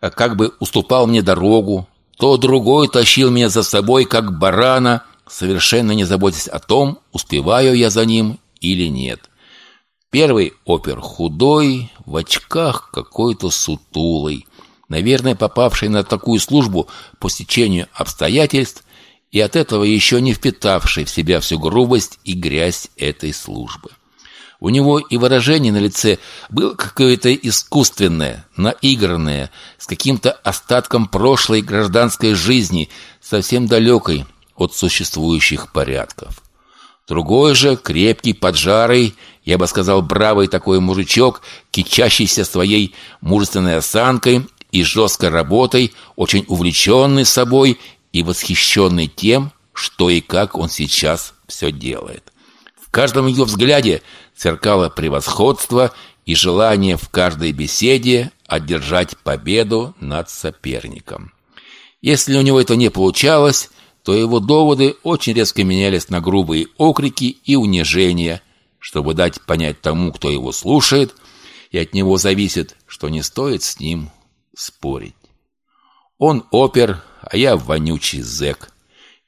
как бы уступал мне дорогу, то другой тащил меня за собой, как барана, совершенно не заботясь о том, успеваю я за ним или нет. Первый опер худой, в очках какой-то сутулый, наверное, попавший на такую службу по стечению обстоятельств и от этого еще не впитавший в себя всю грубость и грязь этой службы. У него и выражение на лице было какое-то искусственное, наигранное, с каким-то остатком прошлой гражданской жизни, совсем далекой от существующих порядков. Другой же, крепкий, поджарый, я бы сказал, бравый такой мужичок, кичащийся своей мужественной осанкой и жесткой работой, очень увлеченный собой и восхищенный тем, что и как он сейчас все делает. В каждом ее взгляде сверкало превосходство и желание в каждой беседе одержать победу над соперником. Если у него это не получалось, то его доводы очень резко менялись на грубые окрики и унижения, чтобы дать понять тому, кто его слушает, и от него зависит, что не стоит с ним спорить. Он опер, а я вонючий зэк.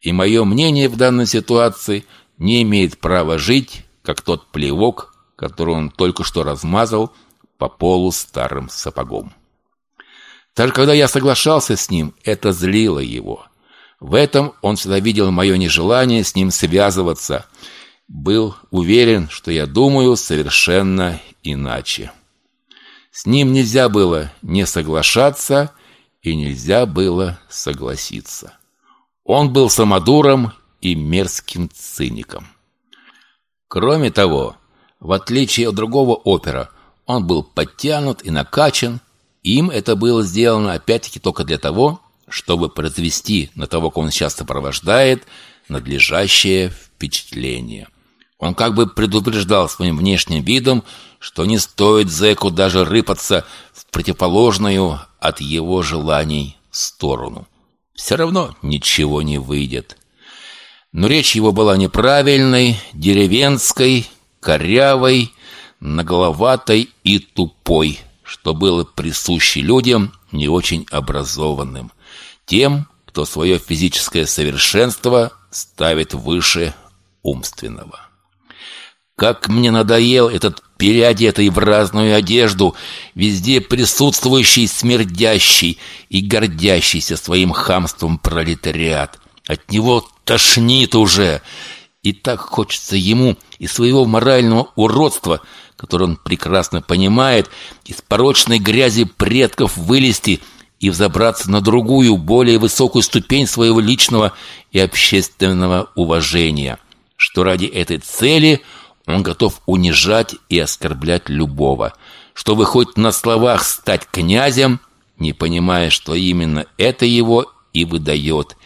И мое мнение в данной ситуации не имеет права жить, как тот плевок, который он только что размазал по полу старым сапогом. Даже когда я соглашался с ним, это злило его. В этом он всегда видел мое нежелание с ним связываться. Был уверен, что я думаю совершенно иначе. С ним нельзя было не соглашаться, и нельзя было согласиться. Он был самодуром и мерзким циником. Кроме того, в отличие от другого опера, он был подтянут и накачан. Им это было сделано опять-таки только для того, чтобы произвести на того, кого он сейчас сопровождает, надлежащее впечатление. Он как бы предупреждал своим внешним видом, что не стоит зэку даже рыпаться в противоположную от его желаний сторону. Все равно ничего не выйдет. Но речь его была неправильной, деревенской, корявой, наголоватой и тупой, что было присуще людям не очень образованным. Тем, кто свое физическое совершенство ставит выше умственного. Как мне надоел этот переодетый в разную одежду, везде присутствующий, смердящий и гордящийся своим хамством пролетариат. От него тошнит уже, и так хочется ему из своего морального уродства, которое он прекрасно понимает, из порочной грязи предков вылезти – и взобраться на другую, более высокую ступень своего личного и общественного уважения, что ради этой цели он готов унижать и оскорблять любого, чтобы хоть на словах стать князем, не понимая, что именно это его и выдает,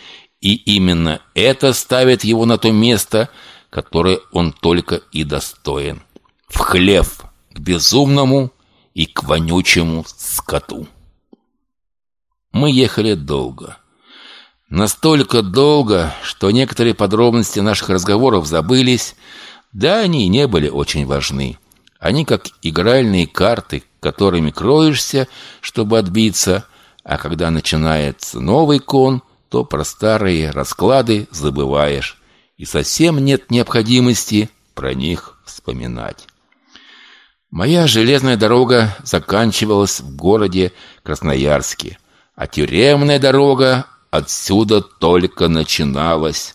и именно это ставит его на то место, которое он только и достоин. В хлев к безумному и к вонючему скоту. Мы ехали долго. Настолько долго, что некоторые подробности наших разговоров забылись, да они и не были очень важны. Они как игральные карты, которыми кроешься, чтобы отбиться, а когда начинается новый кон, то про старые расклады забываешь, и совсем нет необходимости про них вспоминать. Моя железная дорога заканчивалась в городе Красноярске а тюремная дорога отсюда только начиналась.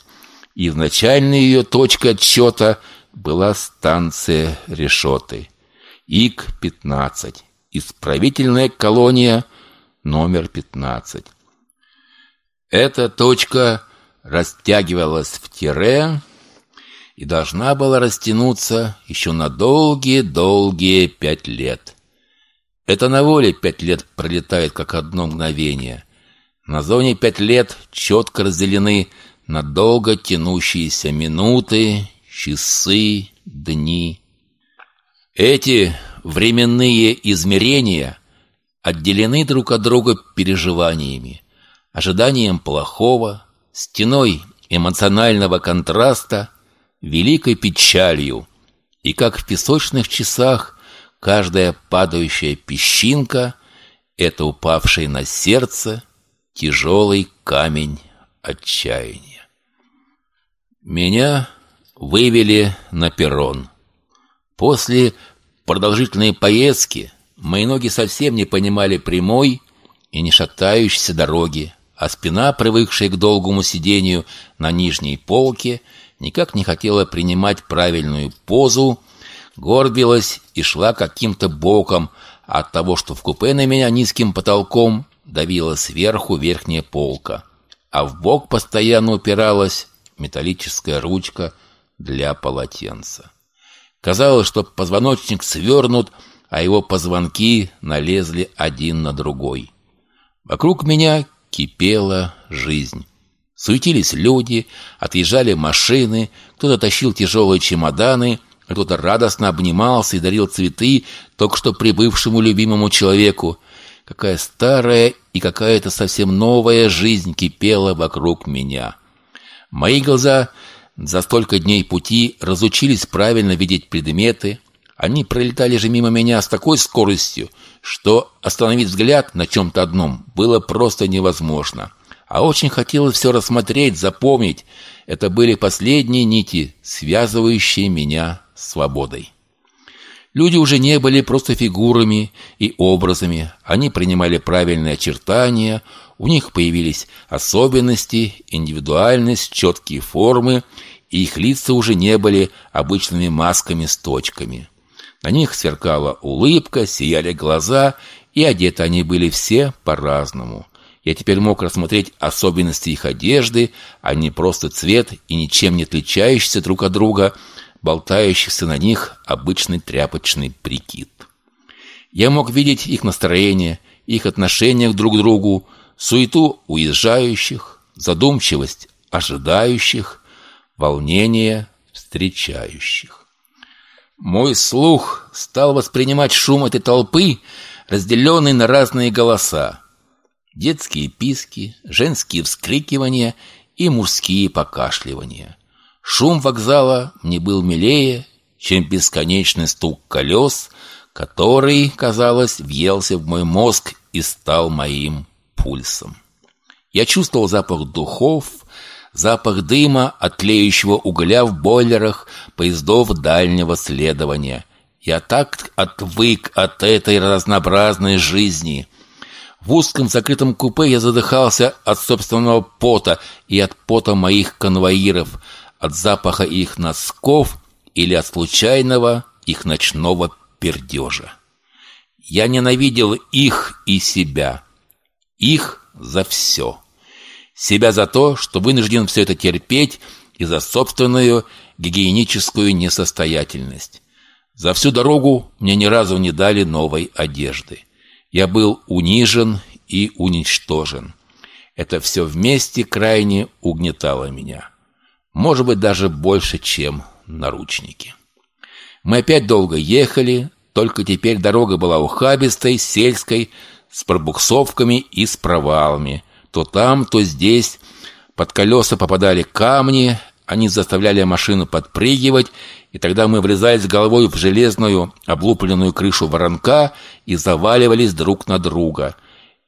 И изначальной ее точкой отсчета была станция Решеты. ИК-15. Исправительная колония номер 15. Эта точка растягивалась в тире, и должна была растянуться еще на долгие-долгие пять лет. Это на воле пять лет пролетает, как одно мгновение. На зоне пять лет четко разделены на долго тянущиеся минуты, часы, дни. Эти временные измерения отделены друг от друга переживаниями, ожиданием плохого, стеной эмоционального контраста, великой печалью, и как в песочных часах каждая падающая песчинка — это упавший на сердце тяжелый камень отчаяния. Меня вывели на перрон. После продолжительной поездки мои ноги совсем не понимали прямой и не шатающейся дороги, а спина, привыкшая к долгому сидению на нижней полке, никак не хотела принимать правильную позу, горбилась и шла каким-то боком от того, что в купе на меня низким потолком давила сверху верхняя полка, а в бок постоянно упиралась металлическая ручка для полотенца. Казалось, что позвоночник свернут, а его позвонки налезли один на другой. Вокруг меня кипела жизнь. Суетились люди, отъезжали машины, кто-то тащил тяжелые чемоданы, кто-то радостно обнимался и дарил цветы только что прибывшему любимому человеку. Какая старая и какая-то совсем новая жизнь кипела вокруг меня. Мои глаза за столько дней пути разучились правильно видеть предметы. Они пролетали же мимо меня с такой скоростью, что остановить взгляд на чем-то одном было просто невозможно. А очень хотелось все рассмотреть, запомнить. Это были последние нити, связывающие меня с свободой. Люди уже не были просто фигурами и образами. Они принимали правильные очертания, у них появились особенности, индивидуальность, четкие формы, и их лица уже не были обычными масками с точками. На них сверкала улыбка, сияли глаза, и одеты они были все по-разному. Я теперь мог рассмотреть особенности их одежды, а не просто цвет и ничем не отличающиеся друг от друга, болтающихся на них обычный тряпочный прикид. Я мог видеть их настроение, их отношение друг к другу, суету уезжающих, задумчивость ожидающих, волнение встречающих. Мой слух стал воспринимать шум этой толпы, разделенный на разные голоса. Детские писки, женские вскрикивания и мужские покашливания. Шум вокзала мне был милее, чем бесконечный стук колес, который, казалось, въелся в мой мозг и стал моим пульсом. Я чувствовал запах духов, запах дыма от тлеющего угля в бойлерах поездов дальнего следования. Я так отвык от этой разнообразной жизни. В узком закрытом купе я задыхался от собственного пота и от пота моих конвоиров, от запаха их носков или от случайного их ночного пердежа. Я ненавидел их и себя. Их за все себя за то, что вынужден все это терпеть и за собственную гигиеническую несостоятельность. За всю дорогу мне ни разу не дали новой одежды. Я был унижен и уничтожен. Это все вместе крайне угнетало меня. Может быть, даже больше, чем наручники. Мы опять долго ехали, только теперь дорога была ухабистой, сельской, с пробуксовками и с провалами, то там, то здесь под колеса попадали камни, они заставляли машину подпрыгивать, и тогда мы врезались головой в железную облупленную крышу воронка и заваливались друг на друга.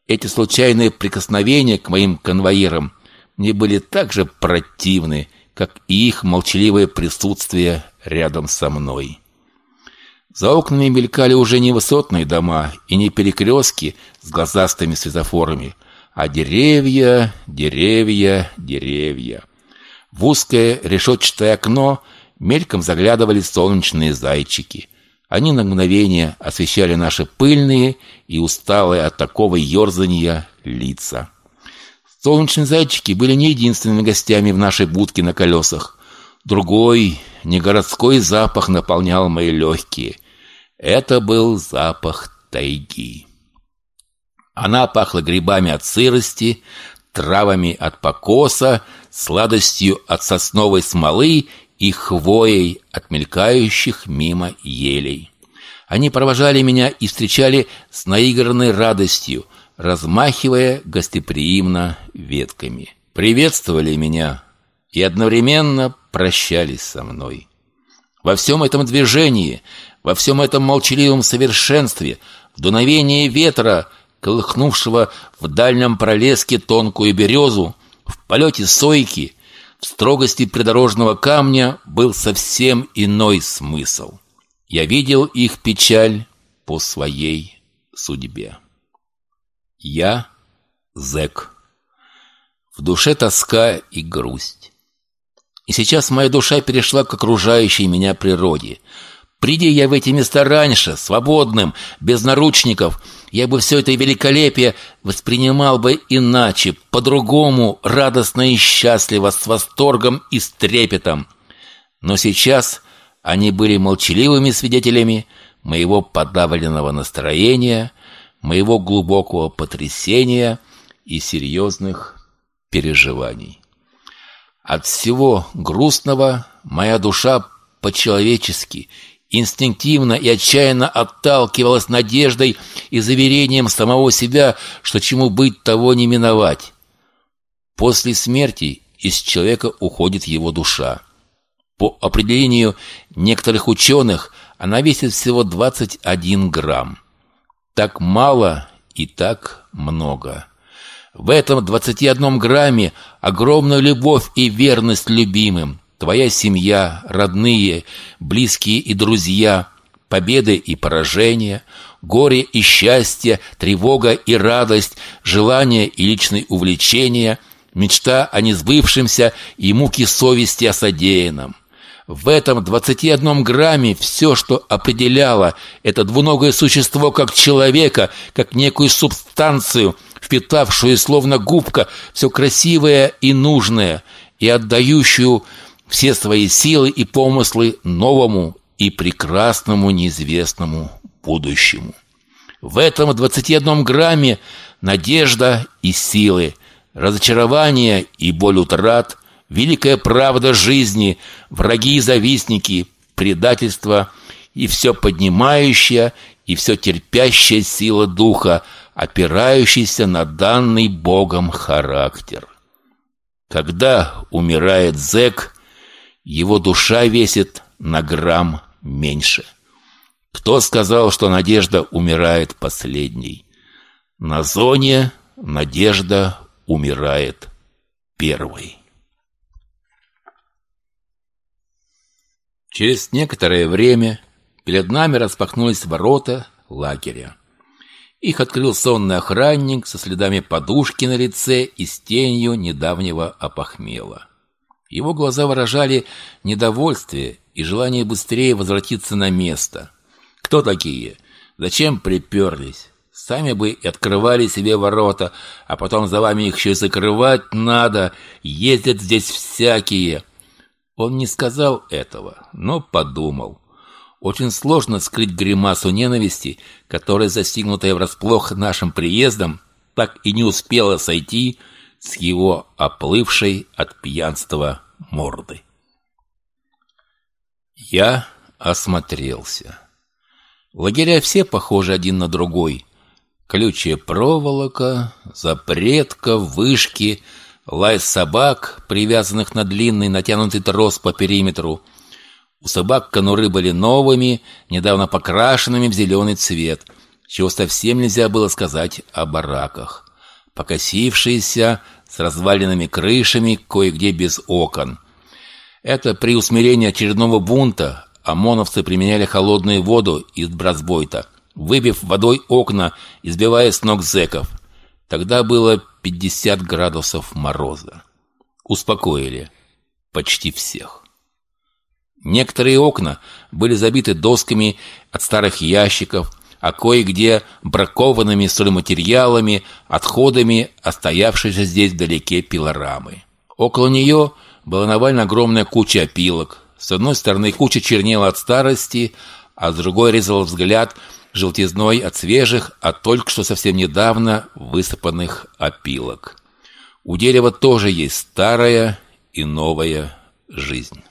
Эти случайные прикосновения к моим конвоирам мне были так же противны, как и их молчаливое присутствие рядом со мной. За окнами мелькали уже не высотные дома и не перекрестки с глазастыми светофорами – а деревья, деревья, деревья. В узкое решетчатое окно мельком заглядывали солнечные зайчики. Они на мгновение освещали наши пыльные и усталые от такого ерзания лица. Солнечные зайчики были не единственными гостями в нашей будке на колесах. Другой, не городской запах наполнял мои легкие. Это был запах тайги. Она пахла грибами от сырости, травами от покоса, сладостью от сосновой смолы и хвоей от мелькающих мимо елей. Они провожали меня и встречали с наигранной радостью, размахивая гостеприимно ветками. Приветствовали меня и одновременно прощались со мной. Во всем этом движении, во всем этом молчаливом совершенстве, в дуновении ветра, колыхнувшего в дальнем пролеске тонкую березу, в полете сойки, в строгости придорожного камня был совсем иной смысл. Я видел их печаль по своей судьбе. Я зэк. В душе тоска и грусть. И сейчас моя душа перешла к окружающей меня природе. Приди я в эти места раньше, свободным, без наручников, я бы все это великолепие воспринимал бы иначе, по-другому, радостно и счастливо, с восторгом и с трепетом. Но сейчас они были молчаливыми свидетелями моего подавленного настроения, моего глубокого потрясения и серьезных переживаний. От всего грустного моя душа по-человечески, инстинктивно и отчаянно отталкивалась надеждой и заверением самого себя, что чему быть, того не миновать. После смерти из человека уходит его душа. По определению некоторых ученых она весит всего 21 грамм. Так мало и так много. В этом 21 грамме огромная любовь и верность любимым. Твоя семья, родные, близкие и друзья, победы и поражения, горе и счастье, тревога и радость, желание и личные увлечения, мечта о несбывшемся и муки совести о содеянном. В этом 21 грамме все, что определяло это двуногое существо как человека, как некую субстанцию – впитавшую словно губка все красивое и нужное, и отдающую все свои силы и помыслы новому и прекрасному неизвестному будущему. В этом 21 грамме надежда и силы, разочарование и боль утрат, великая правда жизни, враги и завистники, предательство и все поднимающая и все терпящая сила духа, опирающийся на данный Богом характер. Когда умирает зэк, его душа весит на грамм меньше. Кто сказал, что надежда умирает последней? На зоне надежда умирает первой. Через некоторое время перед нами распахнулись ворота лагеря. Их открыл сонный охранник со следами подушки на лице и с тенью недавнего опохмела. Его глаза выражали недовольствие и желание быстрее возвратиться на место. «Кто такие? Зачем приперлись? Сами бы и открывали себе ворота, а потом за вами их еще и закрывать надо. Ездят здесь всякие». Он не сказал этого, но подумал. Очень сложно скрыть гримасу ненависти, которая, застигнутая врасплох нашим приездом, так и не успела сойти с его оплывшей от пьянства морды. Я осмотрелся. Лагеря все похожи один на другой. Колючая проволока, запретка, вышки, лай собак, привязанных на длинный натянутый трос по периметру — у собак конуры были новыми, недавно покрашенными в зеленый цвет, чего совсем нельзя было сказать о бараках. Покосившиеся, с разваленными крышами, кое-где без окон. Это при усмирении очередного бунта ОМОНовцы применяли холодную воду из бразбойта, выбив водой окна, избивая с ног зэков. Тогда было 50 градусов мороза. Успокоили почти всех. Некоторые окна были забиты досками от старых ящиков, а кое-где бракованными стройматериалами, отходами остоявшейся здесь вдалеке пилорамы. Около нее была навальна огромная куча опилок. С одной стороны куча чернела от старости, а с другой резал взгляд желтизной от свежих, а только что совсем недавно высыпанных опилок. У дерева тоже есть старая и новая жизнь.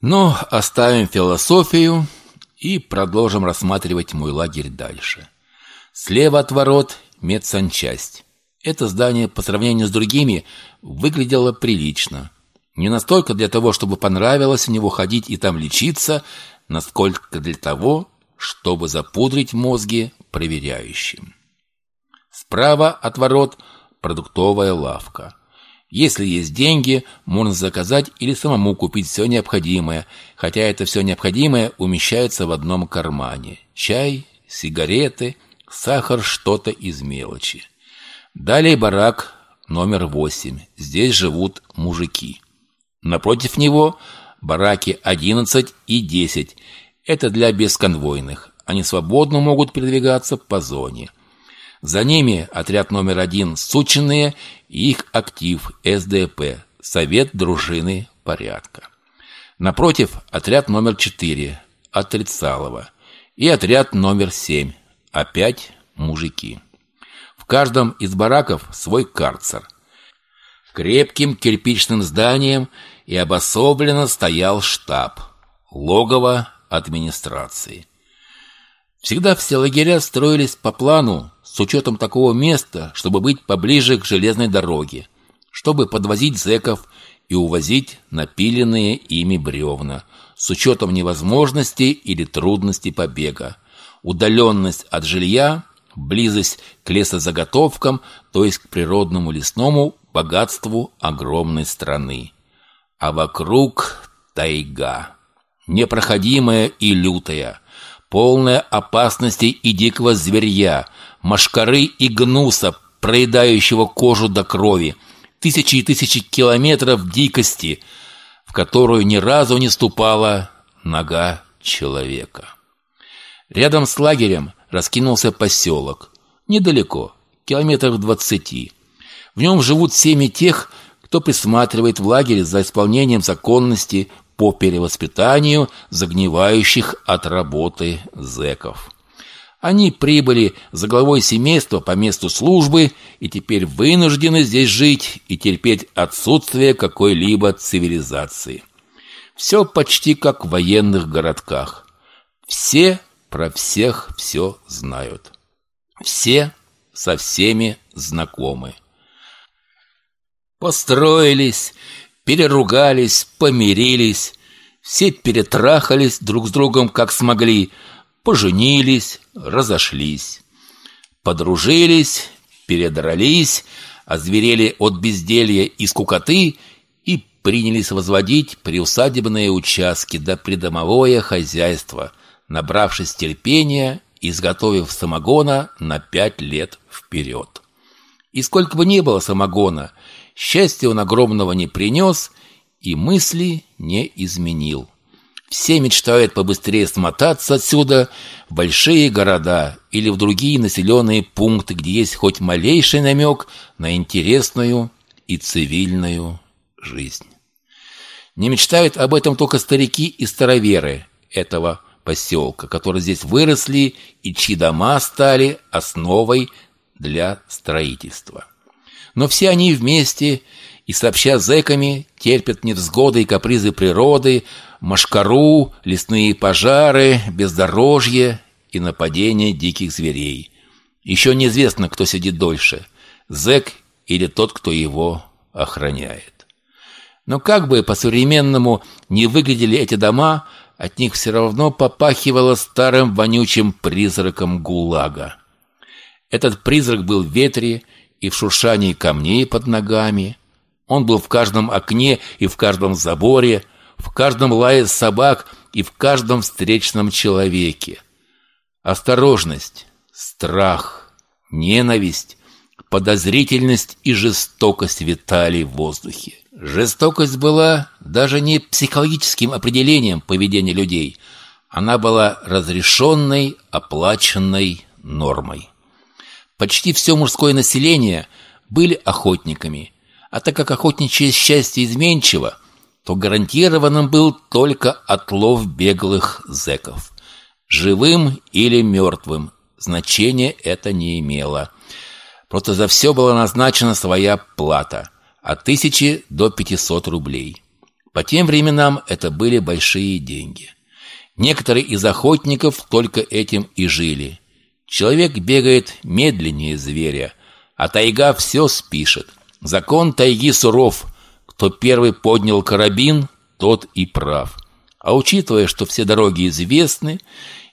Но оставим философию и продолжим рассматривать мой лагерь дальше. Слева от ворот медсанчасть. Это здание по сравнению с другими выглядело прилично. Не настолько для того, чтобы понравилось в него ходить и там лечиться, насколько для того, чтобы запудрить мозги проверяющим. Справа от ворот продуктовая лавка. Если есть деньги, можно заказать или самому купить все необходимое, хотя это все необходимое умещается в одном кармане. Чай, сигареты, сахар, что-то из мелочи. Далее барак номер 8. Здесь живут мужики. Напротив него бараки 11 и 10. Это для бесконвойных. Они свободно могут передвигаться по зоне. За ними отряд номер один «Сученные» и их актив СДП – Совет дружины порядка. Напротив отряд номер четыре «Отрицалово» и отряд номер семь – опять мужики. В каждом из бараков свой карцер. Крепким кирпичным зданием и обособленно стоял штаб – логово администрации. Всегда все лагеря строились по плану с учетом такого места, чтобы быть поближе к железной дороге, чтобы подвозить зэков и увозить напиленные ими бревна, с учетом невозможности или трудности побега, удаленность от жилья, близость к лесозаготовкам, то есть к природному лесному богатству огромной страны. А вокруг тайга, непроходимая и лютая, полная опасностей и дикого зверья, машкары и гнуса, проедающего кожу до крови, тысячи и тысячи километров дикости, в которую ни разу не ступала нога человека. Рядом с лагерем раскинулся поселок, недалеко, километров двадцати. В нем живут семьи тех, кто присматривает в лагере за исполнением законности по перевоспитанию загнивающих от работы зэков. Они прибыли за главой семейства по месту службы и теперь вынуждены здесь жить и терпеть отсутствие какой-либо цивилизации. Все почти как в военных городках. Все про всех все знают. Все со всеми знакомы. Построились, переругались, помирились, все перетрахались друг с другом как смогли – поженились, разошлись, подружились, передрались, озверели от безделья и скукоты и принялись возводить приусадебные участки да придомовое хозяйство, набравшись терпения, изготовив самогона на пять лет вперед. И сколько бы ни было самогона, счастья он огромного не принес и мысли не изменил. Все мечтают побыстрее смотаться отсюда в большие города или в другие населенные пункты, где есть хоть малейший намек на интересную и цивильную жизнь. Не мечтают об этом только старики и староверы этого поселка, которые здесь выросли и чьи дома стали основой для строительства. Но все они вместе и сообща зэками терпят невзгоды и капризы природы, машкару, лесные пожары, бездорожье и нападение диких зверей. Еще неизвестно, кто сидит дольше – зэк или тот, кто его охраняет. Но как бы по-современному не выглядели эти дома, от них все равно попахивало старым вонючим призраком ГУЛАГа. Этот призрак был в ветре и в шуршании камней под ногами. Он был в каждом окне и в каждом заборе – в каждом лае собак и в каждом встречном человеке. Осторожность, страх, ненависть, подозрительность и жестокость витали в воздухе. Жестокость была даже не психологическим определением поведения людей. Она была разрешенной, оплаченной нормой. Почти все мужское население были охотниками. А так как охотничье счастье изменчиво, то гарантированным был только отлов беглых зэков. Живым или мертвым значения это не имело. Просто за все была назначена своя плата – от тысячи до 500 рублей. По тем временам это были большие деньги. Некоторые из охотников только этим и жили. Человек бегает медленнее зверя, а тайга все спишет. Закон тайги суров. Кто первый поднял карабин, тот и прав. А учитывая, что все дороги известны,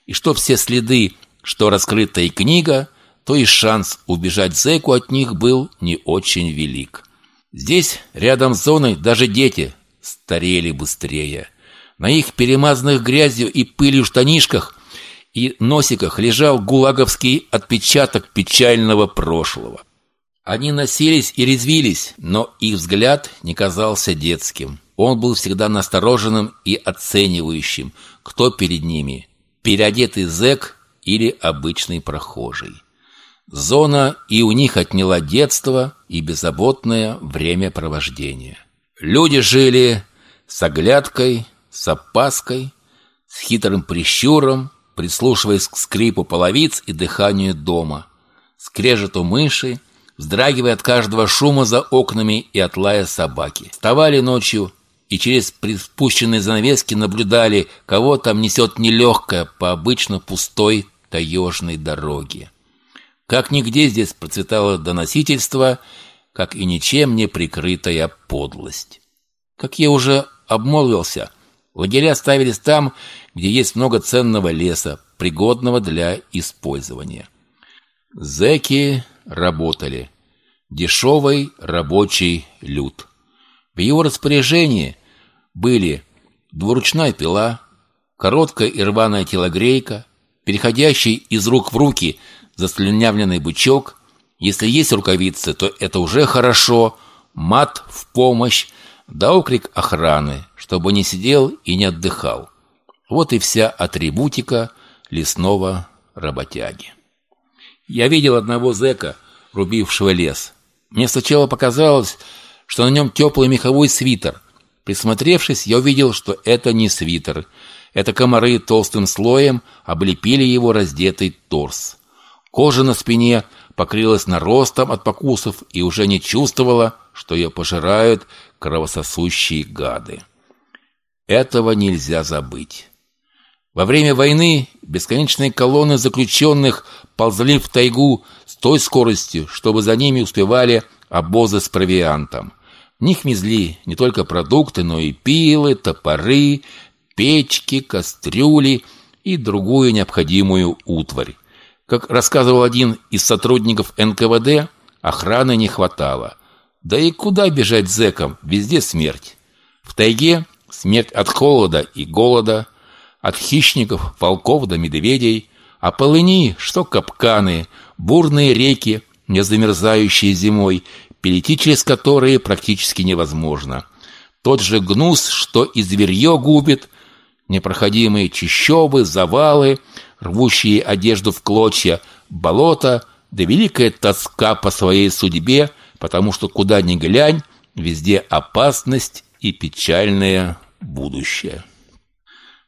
и что все следы, что раскрытая книга, то и шанс убежать зэку от них был не очень велик. Здесь, рядом с зоной, даже дети старели быстрее. На их перемазанных грязью и пылью штанишках и носиках лежал гулаговский отпечаток печального прошлого. Они носились и резвились, но их взгляд не казался детским. Он был всегда настороженным и оценивающим, кто перед ними – переодетый зэк или обычный прохожий. Зона и у них отняла детство и беззаботное времяпровождение. Люди жили с оглядкой, с опаской, с хитрым прищуром, прислушиваясь к скрипу половиц и дыханию дома, скрежету мыши, вздрагивая от каждого шума за окнами и от лая собаки. Вставали ночью и через приспущенные занавески наблюдали, кого там несет нелегкая по обычно пустой таежной дороге. Как нигде здесь процветало доносительство, как и ничем не прикрытая подлость. Как я уже обмолвился, лагеря ставились там, где есть много ценного леса, пригодного для использования. Зеки работали. Дешевый рабочий люд. В его распоряжении были двуручная пила, короткая и рваная телогрейка, переходящий из рук в руки заслюнявленный бычок. Если есть рукавицы, то это уже хорошо. Мат в помощь, да окрик охраны, чтобы не сидел и не отдыхал. Вот и вся атрибутика лесного работяги. Я видел одного зэка, рубившего лес. Мне сначала показалось, что на нем теплый меховой свитер. Присмотревшись, я увидел, что это не свитер. Это комары толстым слоем облепили его раздетый торс. Кожа на спине покрылась наростом от покусов и уже не чувствовала, что ее пожирают кровососущие гады. Этого нельзя забыть. Во время войны бесконечные колонны заключенных ползли в тайгу с той скоростью, чтобы за ними успевали обозы с провиантом. В них везли не только продукты, но и пилы, топоры, печки, кастрюли и другую необходимую утварь. Как рассказывал один из сотрудников НКВД, охраны не хватало. Да и куда бежать зэкам? Везде смерть. В тайге смерть от холода и голода, от хищников, волков до медведей, а полыни, что капканы, бурные реки, не замерзающие зимой, перейти через которые практически невозможно. Тот же гнус, что и зверье губит, непроходимые чащобы, завалы, рвущие одежду в клочья, болото, да великая тоска по своей судьбе, потому что куда ни глянь, везде опасность и печальное будущее.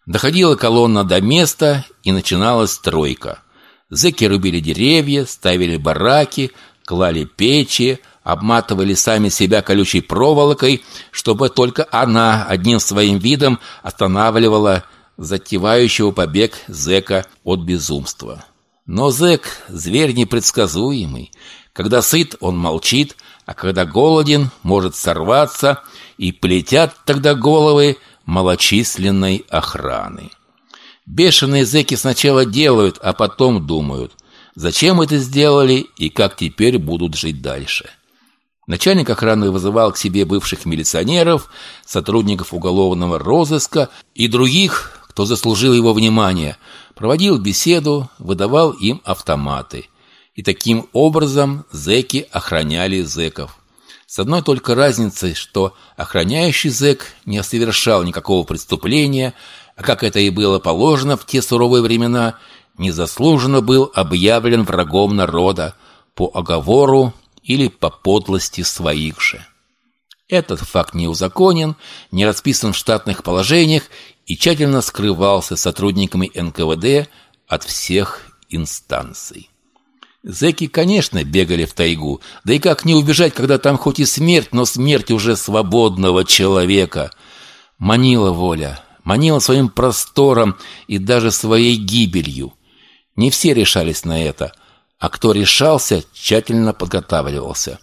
Доходила колонна до места, и начиналась стройка. Зэки рубили деревья, ставили бараки, клали печи, обматывали сами себя колючей проволокой, чтобы только она одним своим видом останавливала затевающего побег зэка от безумства. Но зэк – зверь непредсказуемый. Когда сыт, он молчит, а когда голоден, может сорваться, и полетят тогда головы малочисленной охраны. Бешеные зэки сначала делают, а потом думают, зачем это сделали и как теперь будут жить дальше. Начальник охраны вызывал к себе бывших милиционеров, сотрудников уголовного розыска и других, кто заслужил его внимание, проводил беседу, выдавал им автоматы. И таким образом зэки охраняли зэков. С одной только разницей, что охраняющий зэк не совершал никакого преступления, а как это и было положено в те суровые времена, незаслуженно был объявлен врагом народа по оговору или по подлости своих же. Этот факт не узаконен, не расписан в штатных положениях и тщательно скрывался сотрудниками НКВД от всех инстанций. Зэки, конечно, бегали в тайгу, да и как не убежать, когда там хоть и смерть, но смерть уже свободного человека. Манила воля, манила своим простором и даже своей гибелью. Не все решались на это, а кто решался, тщательно подготавливался.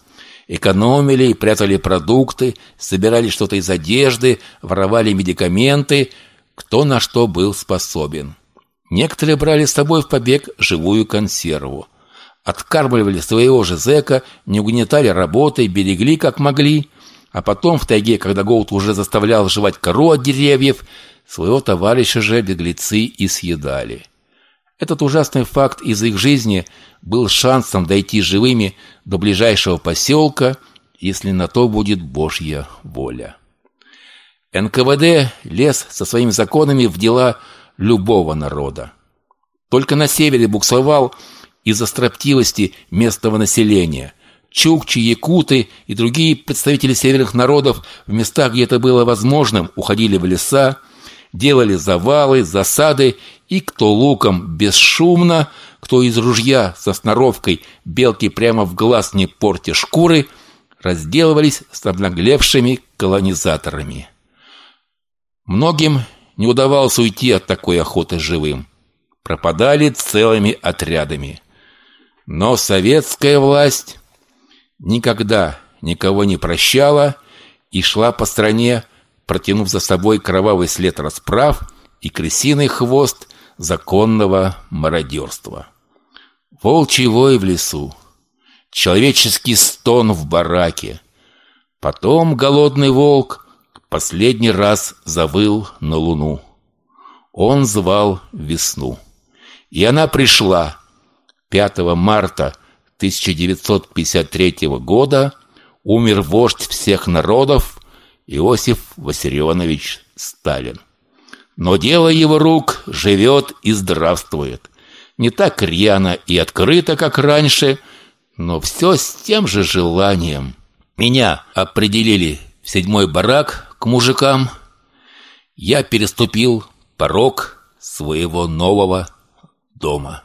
Экономили и прятали продукты, собирали что-то из одежды, воровали медикаменты, кто на что был способен. Некоторые брали с собой в побег живую консерву. Откармливали своего же зэка, не угнетали работой, берегли как могли. А потом в тайге, когда голод уже заставлял жевать кору от деревьев, своего товарища же беглецы и съедали. Этот ужасный факт из их жизни был шансом дойти живыми до ближайшего поселка, если на то будет Божья воля. НКВД лез со своими законами в дела любого народа. Только на севере буксовал из-за строптивости местного населения. Чукчи, якуты и другие представители северных народов в местах, где это было возможным, уходили в леса, делали завалы, засады, и кто луком бесшумно, кто из ружья со сноровкой белки прямо в глаз не портя шкуры, разделывались с обнаглевшими колонизаторами. Многим не удавалось уйти от такой охоты живым. Пропадали целыми отрядами. Но советская власть никогда никого не прощала и шла по стране, протянув за собой кровавый след расправ и крысиный хвост законного мародерства. Волчий вой в лесу, человеческий стон в бараке. Потом голодный волк последний раз завыл на луну. Он звал весну. И она пришла 5 марта 1953 года умер вождь всех народов Иосиф Виссарионович Сталин. Но дело его рук живет и здравствует. Не так рьяно и открыто, как раньше, но все с тем же желанием. Меня определили в седьмой барак к мужикам. Я переступил порог своего нового дома.